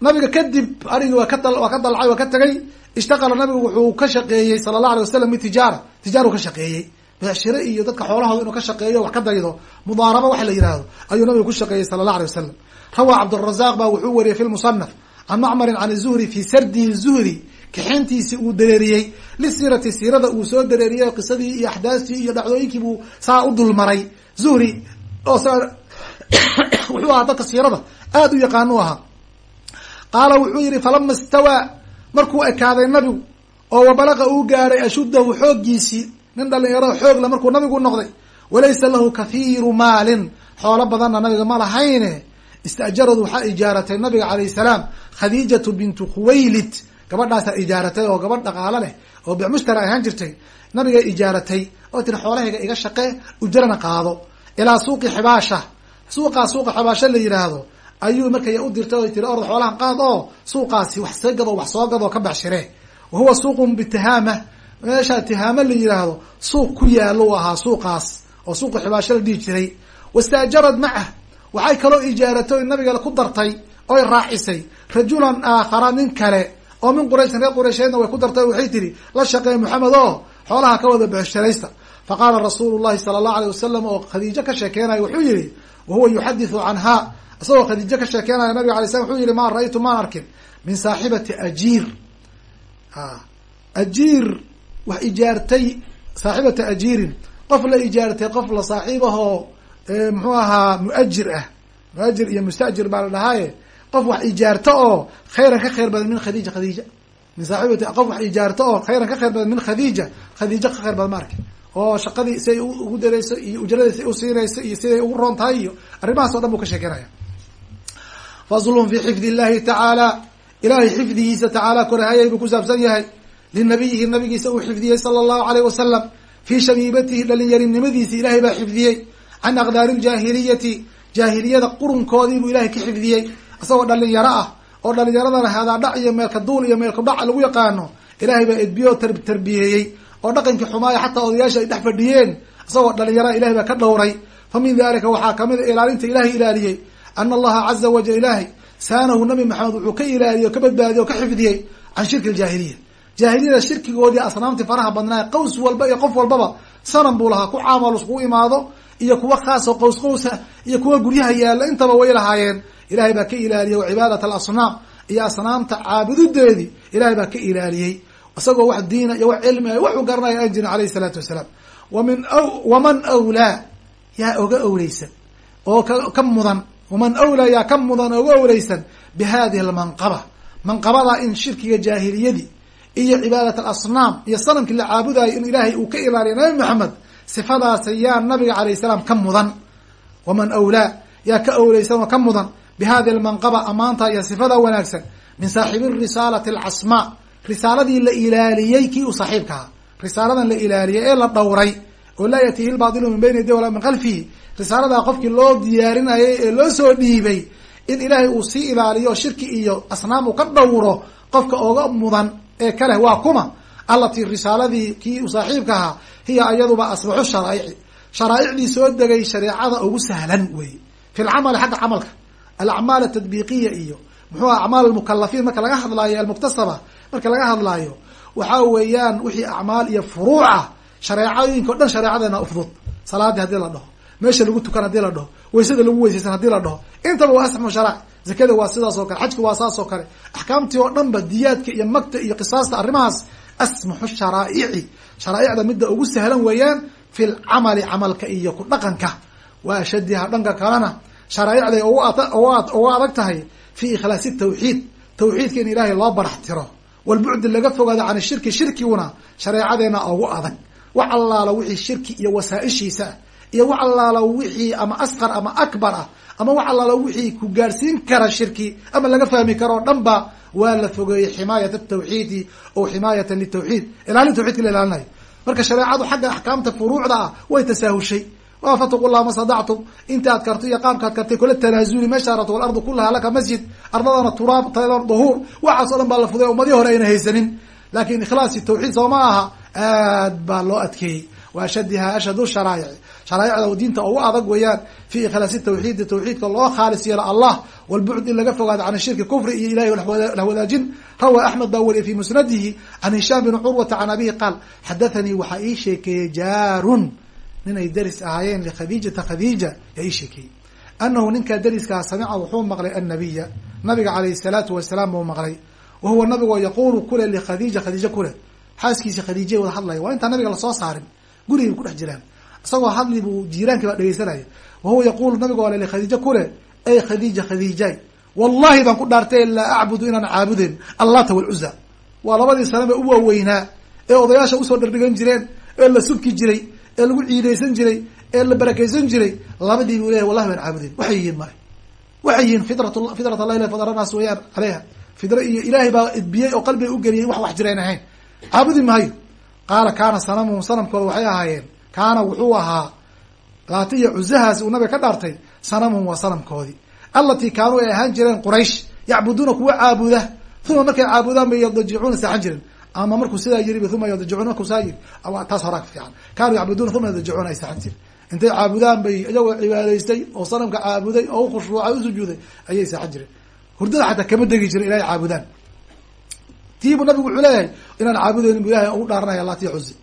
nabiga kadib arigii waa ka waa ka dalcay waa ka tegay ishtaqala nabigu wuxuu ka shaqeeyey sala allah alay wasalam bitijaara tijaaru ka shaqeeyey beecshire iyo dadka xoolahooda inuu ka shaqeeyo wax ka daydo mudaaraba waxa la yihahdo ayuu nabigu ku shaqeeyey sala allah alay wasalam rawaa cabdrazaq baa wuxuu wariyey fi lmusanaf can macmarin can zuhri fi sardihi zuhri kaxeyntiisii uu dareeriyey lisirati siirada uu soo dareeriyey qisadii iyo axdaastii iyo dhacdooyinkii buu saa u dulmaray. Zuhri oo [coughs] wuxuu ahaa dadka siirada aada u yaqaan u ahaa. Qaala wuxuu yihi falama istawaa markuu ekaaday nabigu oo wabalaqa uu gaaray ashuddahu xooggiisii nin dhalinyaro xoogla markuu nabigu noqday walaysa lahu kathiiru maalin. Xoolo badanna nabiga ma lahayne. Istaajaradu waxaa ijaaratay nabiga calayh salaam khadiijatu bintu khuwaylid. Gabadhaasaa ijaaratay oo gabadh dhaqaalo leh oo bicmushtara ahaan jirtay. Nabiga ijaaratay oo tiri xoolahayga iga shaqee ujarana qaado. Ilaa suuqi xibaasha suuqaas suuqa xibaasha la yidhaahdo ayuu markay u dirtay o tiri orda xoolahan qaad oo suuqaasi wax soo gado wax soo gadoo ka baxshire. Wa huwa suuqun bitihaama meesha tihaama la yidhaahdo suuq ku yaalo ahaa suuqaas oo suuqa xibaasho la dhihi jiray. Wastaajarad macah waxay kaloo ijaaratay nabiga ku dartay oy raacisay. Rajulan aakhara nin kale oo min qurayshin reer quraysheedna way ku dartay waxay tihi la shaqeey maxamed oo xoolaha ka wada bexsharaysta faqaala rasuulu llahi sala allahu aleyh wasalam oo khadiijo ka sheekeynaya wuxuu yihi wahuwa yuxadithu canha. Isagoo khadiijo ka sheekeynaya nabiga alay slam wuxuu yihi ma ra-ytu maan arkin min saaxibati ajiir. Ajiir wax ijaartay saaxibata ajiirin qof la ijaartay qof la saaxiibahoo muxuu ahaa muajir ah. Muajir iyo mustajir baa la dhahaaye. Qof wax ijaarto oo khayran ka khayr badan min khadiija khadiija. Min saaxibati qof wax ijaarto oo khayran ka khayr badan min khadiija khadiija ka khayr badan ma oo shaqadii siday ugu dareyso iyo ujradii siday usiinayso iyo siday ugu roon tahay iyo arrimahaas o dhan buu ka sheekenaya faslun fi xifdi illahi tacaala ilahay xifdigiisa tacaala korahayay buu ku saabsan yahay linabiyihi nabigiisa uu xifdiyey sala allahu aleyh wasalam fii shabiibatihi dhalinyarinimadiisi ilahay baa xifdiyey can aqdaari ljaahiliyati jaahiliyada qurunkoodii buu ilahay ka xifdiyey isagoo dhalinyaro ah oo dhalinyaradana hadaadhac iyo meelka duul iyo meelka dhac lagu yaqaano ilahay baa edbiyo tarbiyeeyey oo dhaqankii xumaaya xataa odayaasha ay dhex fadhiyeen isagoo dhalinyara ilahay baa ka dhowray fa min dalika waxaa ka mid a ilaalinta ilahay ilaaliyey ana allaha caza wajal ilaahay saanahu nabi maxamed wuxuu ka ilaaliyey o ka badbaadiyey o ka xifdiyey can shirki ljaahiliya jaahiliyada shirkigoodii asnaamtii faraha badnaa qaws walba iyo qof walbaba sanam buu lahaa ku caamal iskugu imaado iyo kuwa khaas oo qaws qawsa iyo kuwa guryaha yaalla intaba way lahaayeen. Ilahay baa ka ilaaliyey wa cibaadat alasnaam iyo asnaamta caabududeedii ilahay baa ka ilaaliyey. Isagoo wax diina iyo wax cilmi a waxuu garanaya aan jirin alayhi salaatu wasalaam. Wamin waman awlaa yaa oga owleysan oo ka mudan. Waman awlaa yaa ka mudan oga owleysan bi hadihi almanqaba manqabada in shirkiga jaahiliyadii iyo cibaadat alasnaam iyo sanamkii la caabudayo in ilaahay uu ka ilaaliyo nabi maxamed sifadaas yaa nabiga alayh salaam ka mudan. Waman awlaa yaa ka owleysan oo ka mudan. Bi hadihi almanqaba amaanta iyo sifada wanaagsan min saaxibi risaalati alcasmaa risaaladii la ilaaliyey kii uu saaxiibka ahaa. Risaaladan la ilaaliyey ee la dhowray. Oo laa yatihi lbaatilu min bayni yadi walaa min khalfihi. Risaaladaa qofkii loo diyaarinayay ee loo soo dhiibay in ilaahay uu sii ilaaliyo shirki iyo asnaam uu ka dhowro qofka oga mudan ee kaleh waa kuma. Allatii risaaladii kii uu saaxiibka ahaa hiya ayaduba asbaxu sharaa'ici. Sharaa'icdii soo degay shareecada ugu sahlan wey. Fi lcamali xagga camalka. Alacmaal atadbiiqiya iyo. Muxuu aha acmaal almukalafiin marka laga hadlaayo almuktasaba marka laga hadlaayo waxaa weeyaan wixii acmaal iyo furuuca shareecooyinka o dhan shareecadeena ufdud salaadii haddii la dhaho meesha lagu tukan haddii la dhaho waysada lagu weysaysan haddii la dhaho intaba waa asxmu sharaac zakada waa sidaas oo kale xajka waa saas oo kale. Axkaamtii oo dhan ba diyaadka iyo magta iyo qisaasta arrimahaas asmaxu sharaa'ici. Sharaaicda midda ugu sahlan weeyaan fi lcamali camalka iyo ku dhaqanka. Wa ashadiha dhanka kalena sharaaicday uga adag tahay fi ikhlaasi tawxiid. Tawxiidka in ilaahay loo barax tiro. Walbucdi laga fogaado can shirki shirkiguna shareecadeena ugu adag. Wax allaala wixii shirki iyo wasaaishiisa iyo wax allaala wixii ama asqar ama akbar ah ama wax allaala wixii ku gaadhsiin kara shirki ama laga fahmi karo o dhan ba waa la fogeeyey ximaayat atawxiidi o ximaayatan litawxiid ilaalin tawxidka la ilaalinayo marka shareecadu xagga axkaamta furuucda ah way tasaahushay. Wa fataqu llah ma stadactum inta ad karto iyo qaamka ad kartay kula tanaasuli meesha rabto walardu kulaha laka masjid ardadana turaab dahuur waxaas o dhan baa la fuday ummadii hore ayna haysanin. Lakin ikhlaasi tawxiid soo ma aha aad baa loo adkeeyey. Wa ashadiha ashhadu sharaa'ic sharaa'icda diinta ugu adag weeyaan fi ikhlaasi tawxiidi tawxiidka loo khaalis yeelo allah walbucd in laga fogaado can shirki kufri iyo ilahay lah wadaajin. Rawa axmed baa weliye fi musnadihi can hishaam bin curwata can abihi qaal xadathanii waxaa ii sheekeeyey jaarun nin ay deris ahaayeen likhadiijata khadiija. Yaa ii sheekeeyey. Anahu ninkaa deriskaa samica wuxuu maqlay annabiya nabiga calayhi salaatu wasalaam buu maqlay. Wa huwa nabigoo yaquulu kule likhadiija khadiija kule. Xaaskiisi khadiijay wada hadlaya waa intaan nabiga la soo saarin. Gurigay ku dhex jiraan isagoo hadli buu jiiraankii baa dhegeysanaya wa huwa yaquulu nabiga ale likhadiija kule ey khadiija khadiijay wallahi baan ku dhaartay laa acbudu inaan caabudeen allata walcuza waa labadii sanaba u waaweynaa ee odayaasha u soo dhardhigan jireen ee la subki jiray ee lagu ciidaysan jiray ee la barakeysan jiray labadii buu leyahy wallahi baan caabudeen waxay yihiin male waxay yihiin fitrat fitrat allah ila fadaranaas weeyaan caleyha fidra iyo ilaahay baa idbiyey oo qalbiga u geliyay wax wax jirayn ahayn. Caabudi mahayo qaala kaana sanamuhum sanamkooda waxay ahaayeen kaana wuxuu ahaa laati iyo cuzahaasi uu nabiga ka dhaartay sanamuhum waa sanamkoodii. Allatii kaanuu ay ahaan jireen quraysh yacbuduuna kuwa caabuda uma markay caabudaan bay yadajicuuna saaxan jiren ama markuu sidaa yiri uma yadajicuuna markuu saa yiri taas horaa ka fiican. Kaanuu yacbuduuna uma yadajicuuna ay saaxan jiren intay caabudaan bay iyagoo cibaadaystay oo sanamka caabuday oo ukhushuucay usujuuday ayay saaxan jireen. Hurdada xataa kama degi jirin ilahay caabudaan. Tiibu nabigu wuxuu leeyahay inaan caabudeynin bu ilahay ugu dhaaranaya lati cuzi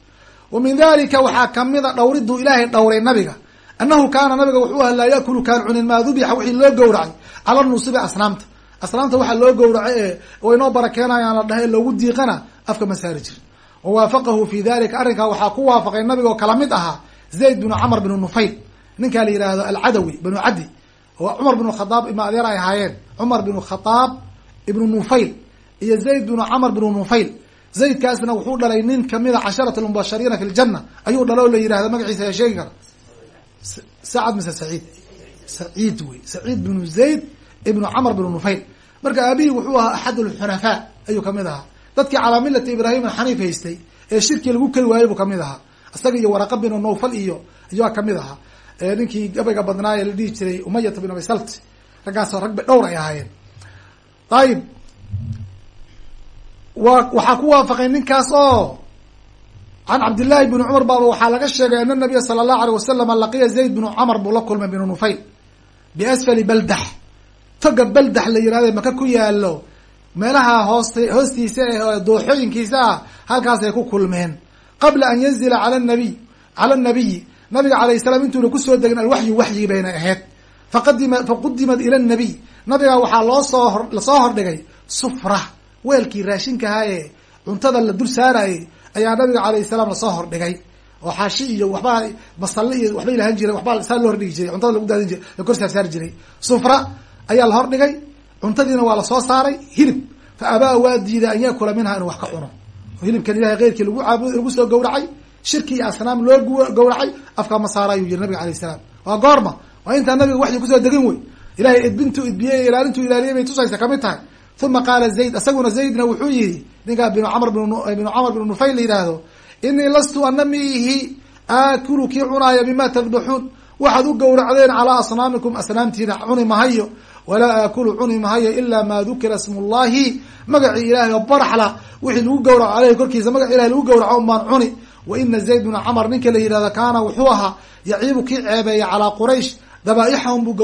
wa min dalika waxaa kamida dhawriduu ilaahay dhowray nabiga. Annahu kaana nabiga wuxuu aha laa yakulu kaan cunin maa dubixa wixii loo gowracay cala nusubi asnaamta. Asnaamta waxaa loo gowracay ee waynoo barakeenayaan la dhahay loogu diiqana afka ma saari jirin wa waafaqahu fi dalika arrinkaa waxaa ku waafaqay nabiga oo kala mid ahaa zayd binu camr binu nufayl. Ninkaa la yihahdo alcadawi binu caddi. Oo cumar binu khadaab ima adeer ay ahaayeen. Cumar binu khadaab ibnu nufayl iyo zayd binu camr binu nufayl zaydkaasna wuxuu dhalay nin kamida casharat lmubashariina fi ljana ayuu dhalay oo la yihahdo magaciisa yaa sheegi kara. Sacad mise saciid. Saciid wey. Saciid binu zayd ibnu camr binu nufayl marka aabihii wuxuu ahaa axad lxunafaa ayuu ka mid ahaa. Dadkii calaa milati ibraahim xaniif haystay ee shirki lagu keli waayey buu ka mid ahaa. Isaga iyo waraqa binu nawfal iyo ayaa ka mid ahaa. Ninkii gabayga badnaaye la dhihi jiray umayat bin abi salt raggaasoo rag dhowr ay ahaayeen. Ayib wa waxaa ku waafaqay ninkaas oo can cabdillahi bni cumar baaba waxaa laga sheegay ana nabiya sala allahu aleyh wasalam laqiya zayd bnu camr buu la kulmay binu nufayl biasfali baldax. Toga baldax la yihahdo maka ku yaalo meelaha hoost hoostiisa ee dooxooyinkiisa ah halkaasay ku kulmeen. Qabla an yanzila ala nabiy cala nabiyi nabiga alayh salaam intuuna ku soo degin alwaxyu waxyi bayna ahayd. Faqadima faqudimat ila nabiy nabiga waxaa loo soo la soo hordhigay sufra weelkii raashinkahaa ee cuntada la dul saarayay ayaa nabiga alayh salaam la soo hordhigay. Oo xaashi iyo waxbaa masalle iyo waxbay lahan jiray waxbaa saa loo hordhigi jiray cuntada lagu daadin jiray la kor saarsaari jiray. Sufra ayaa la hordhigay cuntadiina waa la soo saaray hilib. Fa abaa waa diiday an yakula minha inuu wax ka cuno. Hilibkan ilahay keyrkii lagu caabud lagu soo gawracay shirki iyo asnaam loo gawracay afkaa ma saara ayuu yiri nabiga alayh salaam. Waa goorma. Waa intaa nabiga waxyi ku soo degin wey. Ilahay idbintuu idbiyey e ilaalintuu bay tusaysa ka mid tahay uma qaala zayd isaguna zaydna wuxuu yihi ninkaa binu camr binu camr binu nufayl la yidhaahdo inii lastu ana miihi aakulu kii cunaaya bima tadbaxuun waxaad u gowracdeen calaa asnaamikum asnaamtiina cuni mahayo walaa aakulu cuni mahayo ilaa maa dukira smu llahi magacii ilahay oo baraxla wixii lagu gawraco aleyhi korkiisa magac ilahay lagu gawraco un baan cuni wa ina zayd bnu camr ninka la yihahdo kaana wuxuu ahaa yaciibu kii ceebeeya calaa quraysh dabaaixahum buu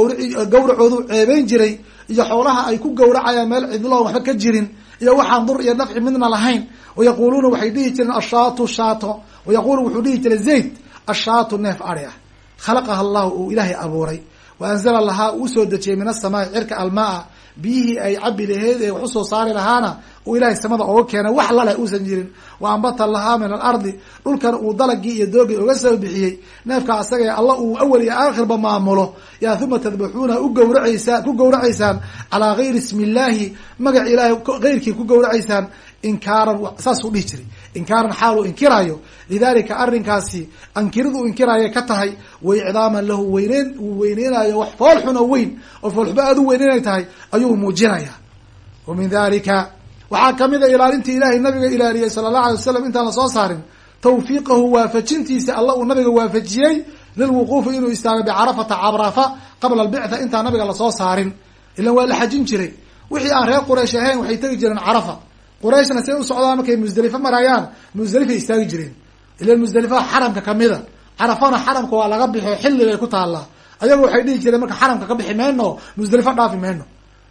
gawracoodu ceebeyn jiray iyo xoolaha ay ku gawracayaan meel cidloon waxba ka jirin iyo waxaan dur iyo nafci midna lahayn. Wayaquuluuna waxay dhihi jireen ashaatu shaato. Wayaqulu wuxuu dhihi jiray zayd ashaatu neef ari ah khalaqaha allahu uu ilaahay abuuray. Wa anzala lahaa uu u soo dejiyey min asamaai cirka almaa biyihii ay cabi laheyd ee wax u soo saari lahaana uu ilaahay samada ooga keenay wax laleh uusan jirin. Wa ambata lahaa min alardi dhulkan uu dalagii iyo doogii oga soo bixiyey. Neefka asaga ee alla uu awal iyo aakhirba maamulo. Yaa uma tadbaxuuna u gawracaysaan ku gawracaysaan calaa gayri ismi illaahi magac ilaahay geyrkii ku gawracaysaan inkaaran saasuu dhihi jiray. Inkaaran xaal uu inkiraayo. Lidalika arrinkaasi ankiridu inkiraayay ka tahay wa icdaaman lahu weyneyn uu weyneynayo wax fool xun oo weyn. Oo foolxuba aad u weyn inay tahay ayuu muujinaya wa min dalika waxaa ka mid a ilaalintii ilaahay nabiga ilaaliyey sala allahu alay wasalam intaan la soo saarin. Tawfiiqahu waafajintiisa alla uu nabiga waafajiyey lilwuquufi inuu istaago bicarafata cabrafa qabla albictha intaan nabiga la soo saarin. Ilan waa la xajin jiray. Wixii aan reer quraysh ahayn waxay tegi jireen carafa. Qurayshna say u socdaan markay musdalifa marayaan musdalifay istaagi jireen. Ilan musdalifaha xaramka kamida carafana xaramka waa laga bixo xilli bay ku taallaa. Ayagu waxay dhihi jireen marka xaramka ka bixi mayno musdalifa dhaafi mayno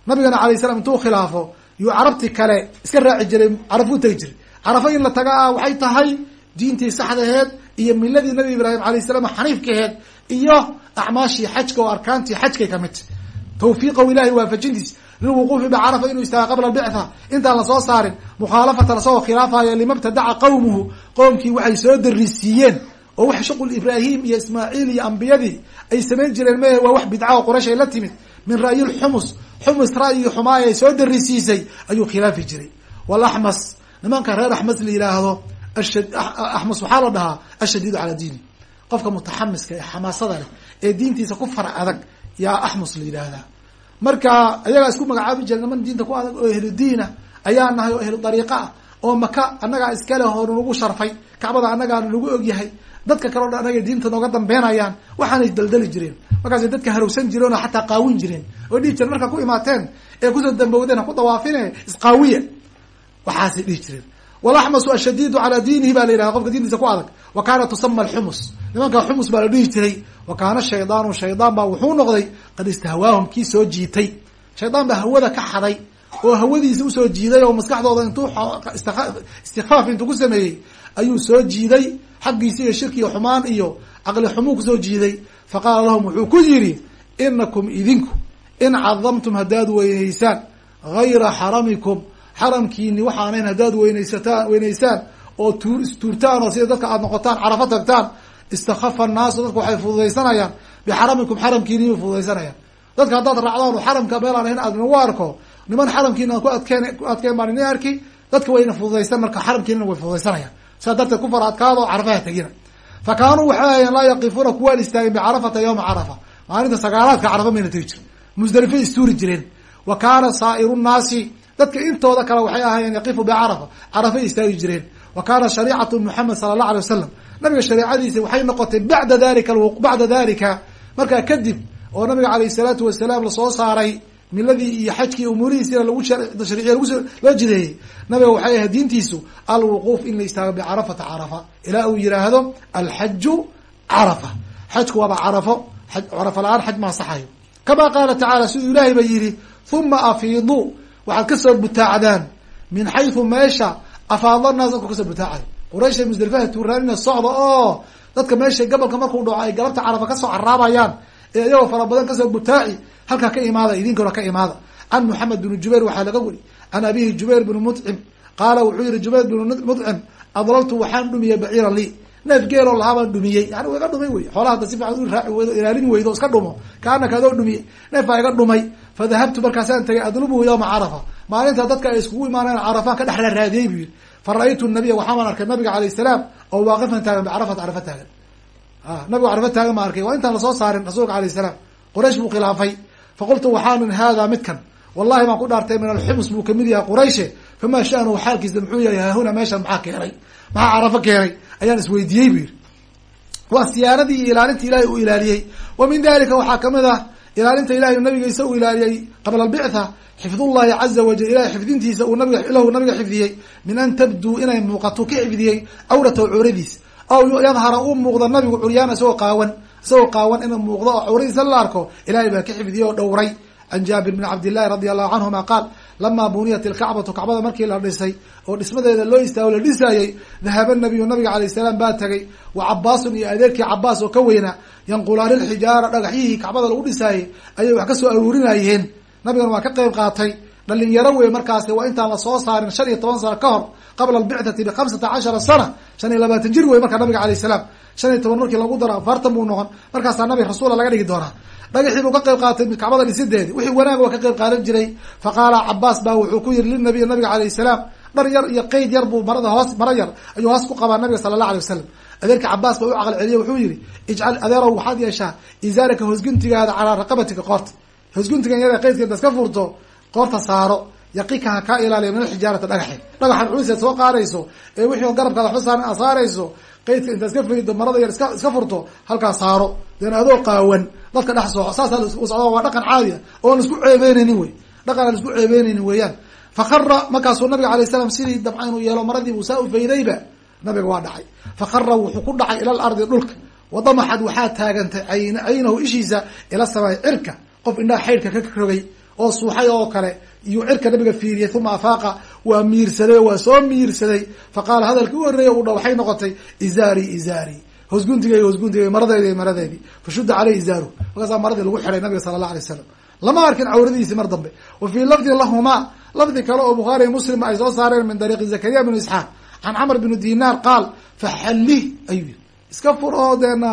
nabigana alayh salam intuu khilaafo yuu carabti kale iska raaci jiray carafuu tegi jiray. Carafo in la taga ah waxay tahay diintii saxdaheed iyo miladii nabi ibraahim alayh salam xaniifka aheed iyo acmaashii xajka oo arkaantii xajkay ka mid tahy tawfiiqahu ilahay waafajintiis. Lilwuquufi bicarafa inuu istaaga qabla albictha. Intaan la soo saarin mukhaalafatan asagoo khilaafaya limabtadaca qawmuhu. Qowmkii waxay soo darisiiyeen oo wax shuqul ibraahim iyo ismaaciil iyo ambiyadii ay samayn jireen mehe waa wax bidca oo quraysh ay la timid min ra'yi lxumus xumus ra'yigii xumaaya ay soo darisiisay ayuu khilaafi jiray. Walaxmas nimanka reer axmas la yidhaahdo axmas waxaa la dhahaa ashadiidu calaa diini qofka mutaxamiska ee xamaasada leh ee diintiisa ku fara adag yaa axmus la yidhaahdaa marka ayagaa isku magacaabi jira niman diinta ku adag oo ehlu diina ayaa nahay oo ehlu dariiqa ah oo maka annagaa iskale oo nagu sharfay kacbada annagaa nagu ogyahay. Dadka kale o dhan anagay diinta nooga dambeynayaan waxaanay daldali jireen markaasay dadka harowsan jireen oo xataa qaawin jireen oo dhihi jireen markaa ku imaateen ee ku soo dambowdeen ha ku dawaafine isqaawiya waxaasay dhihi jireen. Walaxmasu ashadiidu calaa diinihi baa la yidhahda qofka diintiisa ku adag. Wa kaana tusama alxumus. Nimanka xumus baa la dhihi jiray. Wa kaana shaydaanu shaydaan baa wuxuu noqday qad istahwaahum kii soo jiitay. Shaydaan baa hawada ka xaday oo hawadiisa u soo jiiday oo maskaxdooda intuu istikfaaf intuu ku sameeyey ayuu soo jiiday. Xaggiisa iyo shirki iyo xumaan iyo caqli xumuu ku soo jiiday fa qaala lahum wuxuu ku yidhi inakum idinku in cadamtum haddaad weynaysaan gayra xaramikum xaramkiini waxaanayn haddaad weynaysataan weynaysaan oo tuur istuurtaan oo sida dadka aada noqotaan carafo tagtaan istakafa annaasu dadka waxay fududaysanayaan bixaramikum xaramkiini bay fududaysanayaan dadka haddaad raacdaan oo xaramka meelaan ahayn aad nagu arko niman xaramkiina aan ku adkeen ku adkeen baan ini arki dadka wayna fududaysan marka xaramkiinina way fududaysanayaan sidaa darteed ku fara adkaado carafaha tegina fa kaanuu waxay ahayeen laa yaqifuuna kuwaan istaagin bicarafata yawma carafa maalinta sagaalaadka carafa mayna tegi jirin musdelifay istuuri jireen wa kaana saa'iru nnaasi dadka intooda kale waxay ahaayeen yaqifu bicarafa carafay istaagi jireen wa kaana shariicatu moxamed sala allah alay wasalam nabiga shareecadiisa waxay noqotay bacda dalika bacda dalika markaa kadib oo nabiga alayh salaatu wasalaam la soo saaray miladii iyo xajkii umuurihiisina lagu shariiya loo jideeyey. Nabiga waxay ahayd diintiisu alwuquuf in la istaago bicarafata carafa ilaa uu yihaahdo alxaju carafa. Xajku waaba carafo carafa la'aan xaj ma asaxayo kama qaala tacaala siduu ilaahay ba yidhi huma afiiduu waxaad ka soo butaacdaan. Min xaysu meesha afaada naas dadku ka soo butaacay. Qurayshay musdalifaha tuuraanina socda oo dadka meesha gabolka markuu dhaco ay galabta carafa ka soo caraabayaan ee iyagoo fara badan ka soo butaaci halkaa ka imaada idinkuna ka imaada. Can moxamed bn jubayr waxaa laga weri can abihi jubayr bn mudcim qaala wuxuu yihi jubayr bn mudcim adlaltu waxaan dhumiyey baciira lii. Neef geeloo lahaabaan dhumiyey. Yani iga dhumay wey. Xoolaha hadda si fiican u raaci weydo ilaalin weydo iska dhumo. Kaanaka adoo dhumiyey. Neef baa iga dhumay. Fadahabtu markaasaan tagay adlubuhu yawma carafa. Maalinta dadka ay iskugu imaanayan carafaan ka dhex raadiyey buu yihi fa ra'aytu nabiya waxaaban arkay nabiga alayh salaam oo waaqifan taagan bicarafat carafa taagan. Nabigu carafo taagan baan arkay. Waa intaan la soo saarin rasuulka alayh salaam. Quraysh buu khilaafay faqultu waxaanin hada midkan wallahi baan ku dhaartay min alxims buu ka mid yahay qurayshe famaa sha'nuhu xaalkiisa muxuu yahay haahuna meeshan maxaa keenay maxaa carafo keenay ayaan isweydiiyey bu yihi waa siyaanadii iyo ilaalinta ilahay uu ilaaliyey wa min dalika waxaa ka mid ah ilaalinta ilahay nabigiisa uu ilaaliyey qabla albictha xifdullahi caza wajal ilahay xifdintiisa uu nabiga lahu nabiga xifdiyey min an tabduu inay muuqato ka xifdiyey awratahu cawradiis aw yadhara uu muuqdo nabigu curyaan isagoo qaawan isagoo qaawan inuu muuqdo oo cawradiisa la arko ilahay baa ka xifdiyey oo dhowray. Can jaabir bn cabdillahi radi allahu canhuma qaal lamaa buniyat ilkacbatu kacbada markii la dhisay oo dhismadeeda loo istaago la dhisaayey dahaba nabiyu nabiga alayh salaam baa tegay wa cabaasun iyo adeerkii cabaas oo ka weynaa yanqulaani lxijaara dhagaxyihii kacbada lagu dhisaayey ayay wax ka soo aruurinayeen nabigana waa ka qeyb qaatay. Dhalinyaro wey markaasi waa intaan la soo saarin shan iyo toban sano ka hor qabla albicthati bikhamsata cashara sana shan iyo labaatan jir wey markaa nabiga alayh salaam shan iyo toban markii lagu daro afartan buu noqon. Markaasaa nabi rasuula laga dhigi doonaa. Dhagaxii buu ka qeyb qaatay kacbada dhisideedi wixii wanaag waa ka qeyb qaadan jiray. Fa qaala cabaas baa wuxuu ku yihi linabiy nabiga alayh salaam dhar yar iyo qeyd yar buu marada hoos maro yar ayuu hoos ku qabaa nabiga sala allah alay wasalam adeerka cabaas baa u caqal celiye wuxuu yihi ijcal adeerow waxaad yeeshaa izaaraka hoosguntigaada calaa raqabatika qoorta. Hoosguntigan yar qeydkeeda iska furto qoorta saaro yaqika ha kaa ilaaliya min alxijaarati dhagaxe dhagaxan culiseed soo qaadayso ee wixii garabkaada waxba saaran aad saarayso qeydka intaad iska faydo marada yar iska furto halkaa saaro. Deen adoo qaawan dadka dhex sooco saasaa u socda waa dhaqan caadi a oon isku ceebeynaynin wey. Dhaqan aan isku ceebeynaynin weeyaan. Fakara markaasuu nabiga alay slam sidii dabca inuu yeelo maradii buu saa u faydayba nabiga waa dhacay. Fakara wuxuu ku dhacay ila alardi dhulka. Wadamaxad waxaa taagantay ayn caynahu ishiisa ila samaay cirka. Qof indhaha xaydhka ka rogay oo suuxay oo kale. Iyuu cirka nabiga fiiriyay uma afaaqa waa miirsaday waa soo miirsaday. Fa qaala hadalkii u horreeya u dha waxay noqotay izaari izaari. Hoosguntigay hoosguntigay maradeedi maradeedii fashudda caleyh izaaru markaasaa maradii lagu xiday nabiga sala allah alay slam lama arkin cawradiisi mar dambe. Wa fii lafdin lahumaa lafdi kale oo bukhaariy muslim ay soo saareen min dariiqi zakariya bnu isxaaq. Can camr bnu dinaar qaal faxallih ayuu yiri iska fur oo deena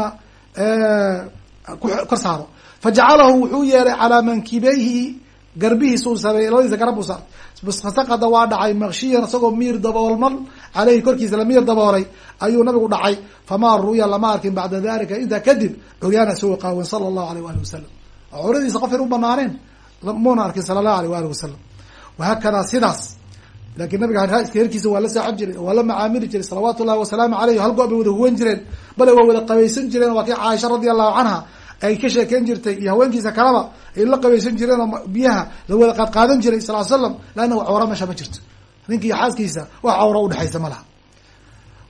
kor saaro. Fajacalahu wuxuu yeelay calaa mankibeyhi garbihiisuu sameeyey labadiisa garab buu saaray fasaqada waa dhacay makshiyan isagoo miir daboolman caleyhi korkiisa la miir daboolay ayuu nabigu dhacay. Famaa ru'ya lama arkin bacda dalika intaa kadib curyaana isagoo qaawan sala allahu aleyh waali wasalam cawradiisa qof in u banaaneen muuna arkin sala allahu aleyh waali wasalam wahaakadaa sidaas laakiin nabiga herkiisa waa la saaxab jiray waa la macaamili jiray salawaatu llahi wasalaamu aleyh hal go- bay wada huwan jireen bale waa wada qabaysan jireen waa kii caaisha radi allahu canha ay ka sheekeyn jirtay iyo haweenkiisa kalaba ay la qabaysan jireen oo biyaha la wada qaadqaadan jiray sal l slam laanna cawra meesha ma jirto. Ninki iyo xaaskiisa wax cawra udhexaysa ma laha.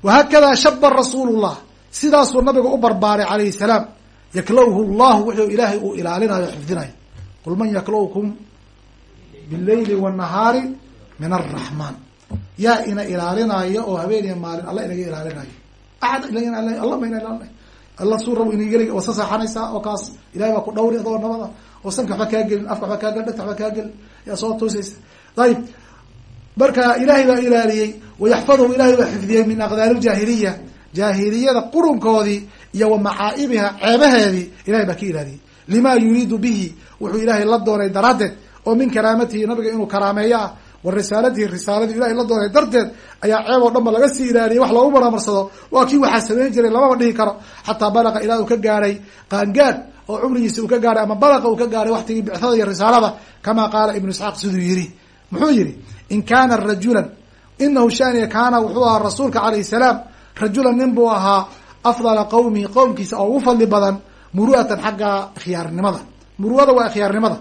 Wahaakadaa shaba rasuulullah sidaasuu nabiga u barbaaray calayhi salaam yaklawhu llahu wuxuu ilaahay uu ilaalinayo xifdinayo qul man yaklawkum billayli wاnnahaari min araxmaan yaa ina ilaalinayo oo habeen iyo maalin alla inaga ilaalinayo axad alla ma ina ilaalinayo alla suu rabo inageli wasa saaxanaysaa oo kaas ilahay baa ku dhawri adoo nabada. Oo sanka waxba kaa gelin afka waxba kaa gelin dhegta waxba kaa gelin. Yaa soo toosaysa. Ayib. Marka ilaahay baa ilaaliyey wayaxfaduhu ilahay baa xifdiyey min aqdaari ljaahiliya jaahiliyada qurunkoodii iyo wa macaa'ibiha ceebaheedii ilahay baa ka ilaaliyey. Lima yuriidu bihi. Wuxuu ilaahay la doonay daraaddeed oo min karaamatihi nabiga inuu karaameeyo wa risaalatihi risaaladii ilahay la doonay. Darteed ayaa ceeb oo dhan ba laga sii ilaaliyay wax loogu maramarsado waa kii waxaa samayn jiray lamaba dhihi karo. Xataa balaqa ilaa uu ka gaadhay qaangaad oo cumrigiisa uu ka gaadhay ama balaqa uu ka gaadhay waktigii bictada iyo risaalada kama qaala ibnu isxaaq siduu yidhi. Muxuu yidhi in kaana rajulan inahu shaniya kaana wuxuu ahaa rasuulka calayhi salaam. Rajulan nin buu ahaa afdala qowmihi qowmkiisa oo ugu fadli badan muru'atan xagga ikhyaarnimada muru'ada waa ikhyaarnimada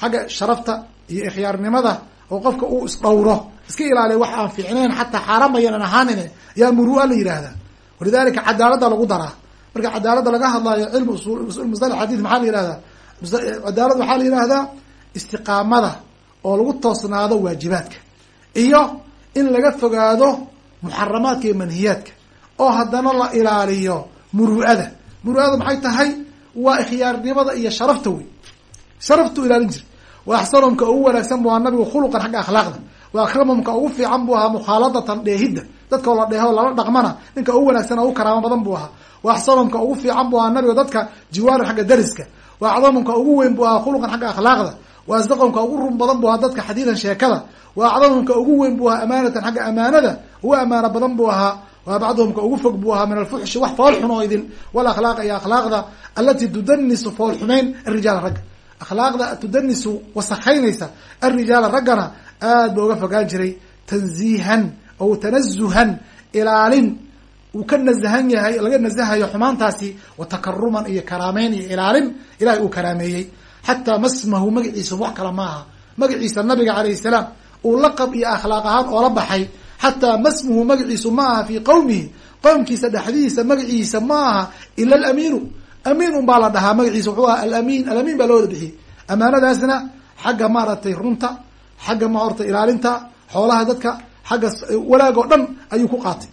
xagga sharafta iyo ikhyaarnimada oo qofka uu isdhowro iska ilaaliya wax aan fiicnayn xataa xaaraan mayanan ahaanin muru'a la yidhaahdaa. Walidalika cadaalada lagu daraa. Marka cadaalada laga hadlayo cilmu usul musalax xadiid maxaa la yihahdaa cadaalad waxaa la yihahdaa istiqaamada oo lagu toosnaado waajibaadka iyo in laga fogaado muxaramaadka iyo manhiyaadka oo haddana la ilaaliyo muru'ada muru'ada maxay tahay? Waa ikhyaarnimada iyo sharafta wey sharaftu ilaalin jira wa ugu wanaagsan bu ahaa nabigu khuluqan xagga akhlaaqda. Wa ugu fiican buu ahaa mukhaaladatan dheehidda. Dadkao la dheeho lala dhaqmana ninka ugu wanaagsan ugu karaamo badan buu ahaa. Wa ugu fiican buu ahaa nabiga dadka jiwaaran xagga dariska wa ugu weyn buu ahaa khuluqan xagga akhlaaqda. Wa ugu run badan buu ahaa dadka xadiidan sheekada. Wa ugu weyn buu ahaa amaanatan xagga amaanada. Ugu amaano badan buu ahaa. Wa bacduhumka ugu fog buu ahaa min alfuxshi wax fool xun oo idin walakhlaaqa iyo akhlaaqda alati tudanisu fool xumeyn arijaala ragga akhlaaqda tudanisu wasakaynaysa alrijaala raggana aad ba uga fogaan jiray tanziihan o tanazuhan ilaalin. Uu ka nazahan yahay laga nazahayo xumaantaasi wa takaruman iyo karaameyn iyo ilaalin. Ilahay uu karaameeyey. Xataa masmahu magaciisa wax kala ma aha magaciisa nabiga calayhi salaam uu laqab iyo akhlaaq ahaan oola baxay. Xataa masmuhu magaciisu ma aha fii qowmihi qowmkiisa dhexdiisa magaciisa ma aha ila alamiinu amiin un baa la dhahaa magaciisa wuxuu aha alamin alamin baa loo wada bixiyey. Amaanadaasna xagga maaragtay runta xagga ma horta ilaalinta xoolaha dadka xagga wanaag oo dhan ayuu ku qaatay.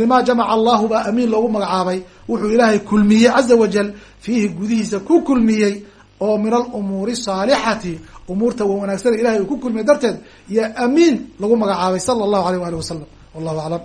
Lima jamaca allahu baa amiin loogu magacaabay. Wuxuu ilaahay kulmiyey caza wajal fiihi gudihiisa ku kulmiyey oo min alumuuri saalixati umuurta wanaagsan ilahay uu ku kulmiyey darteed yo amiin lagu magacaabay sala allahu aleyh waali wasalam wallahu aclam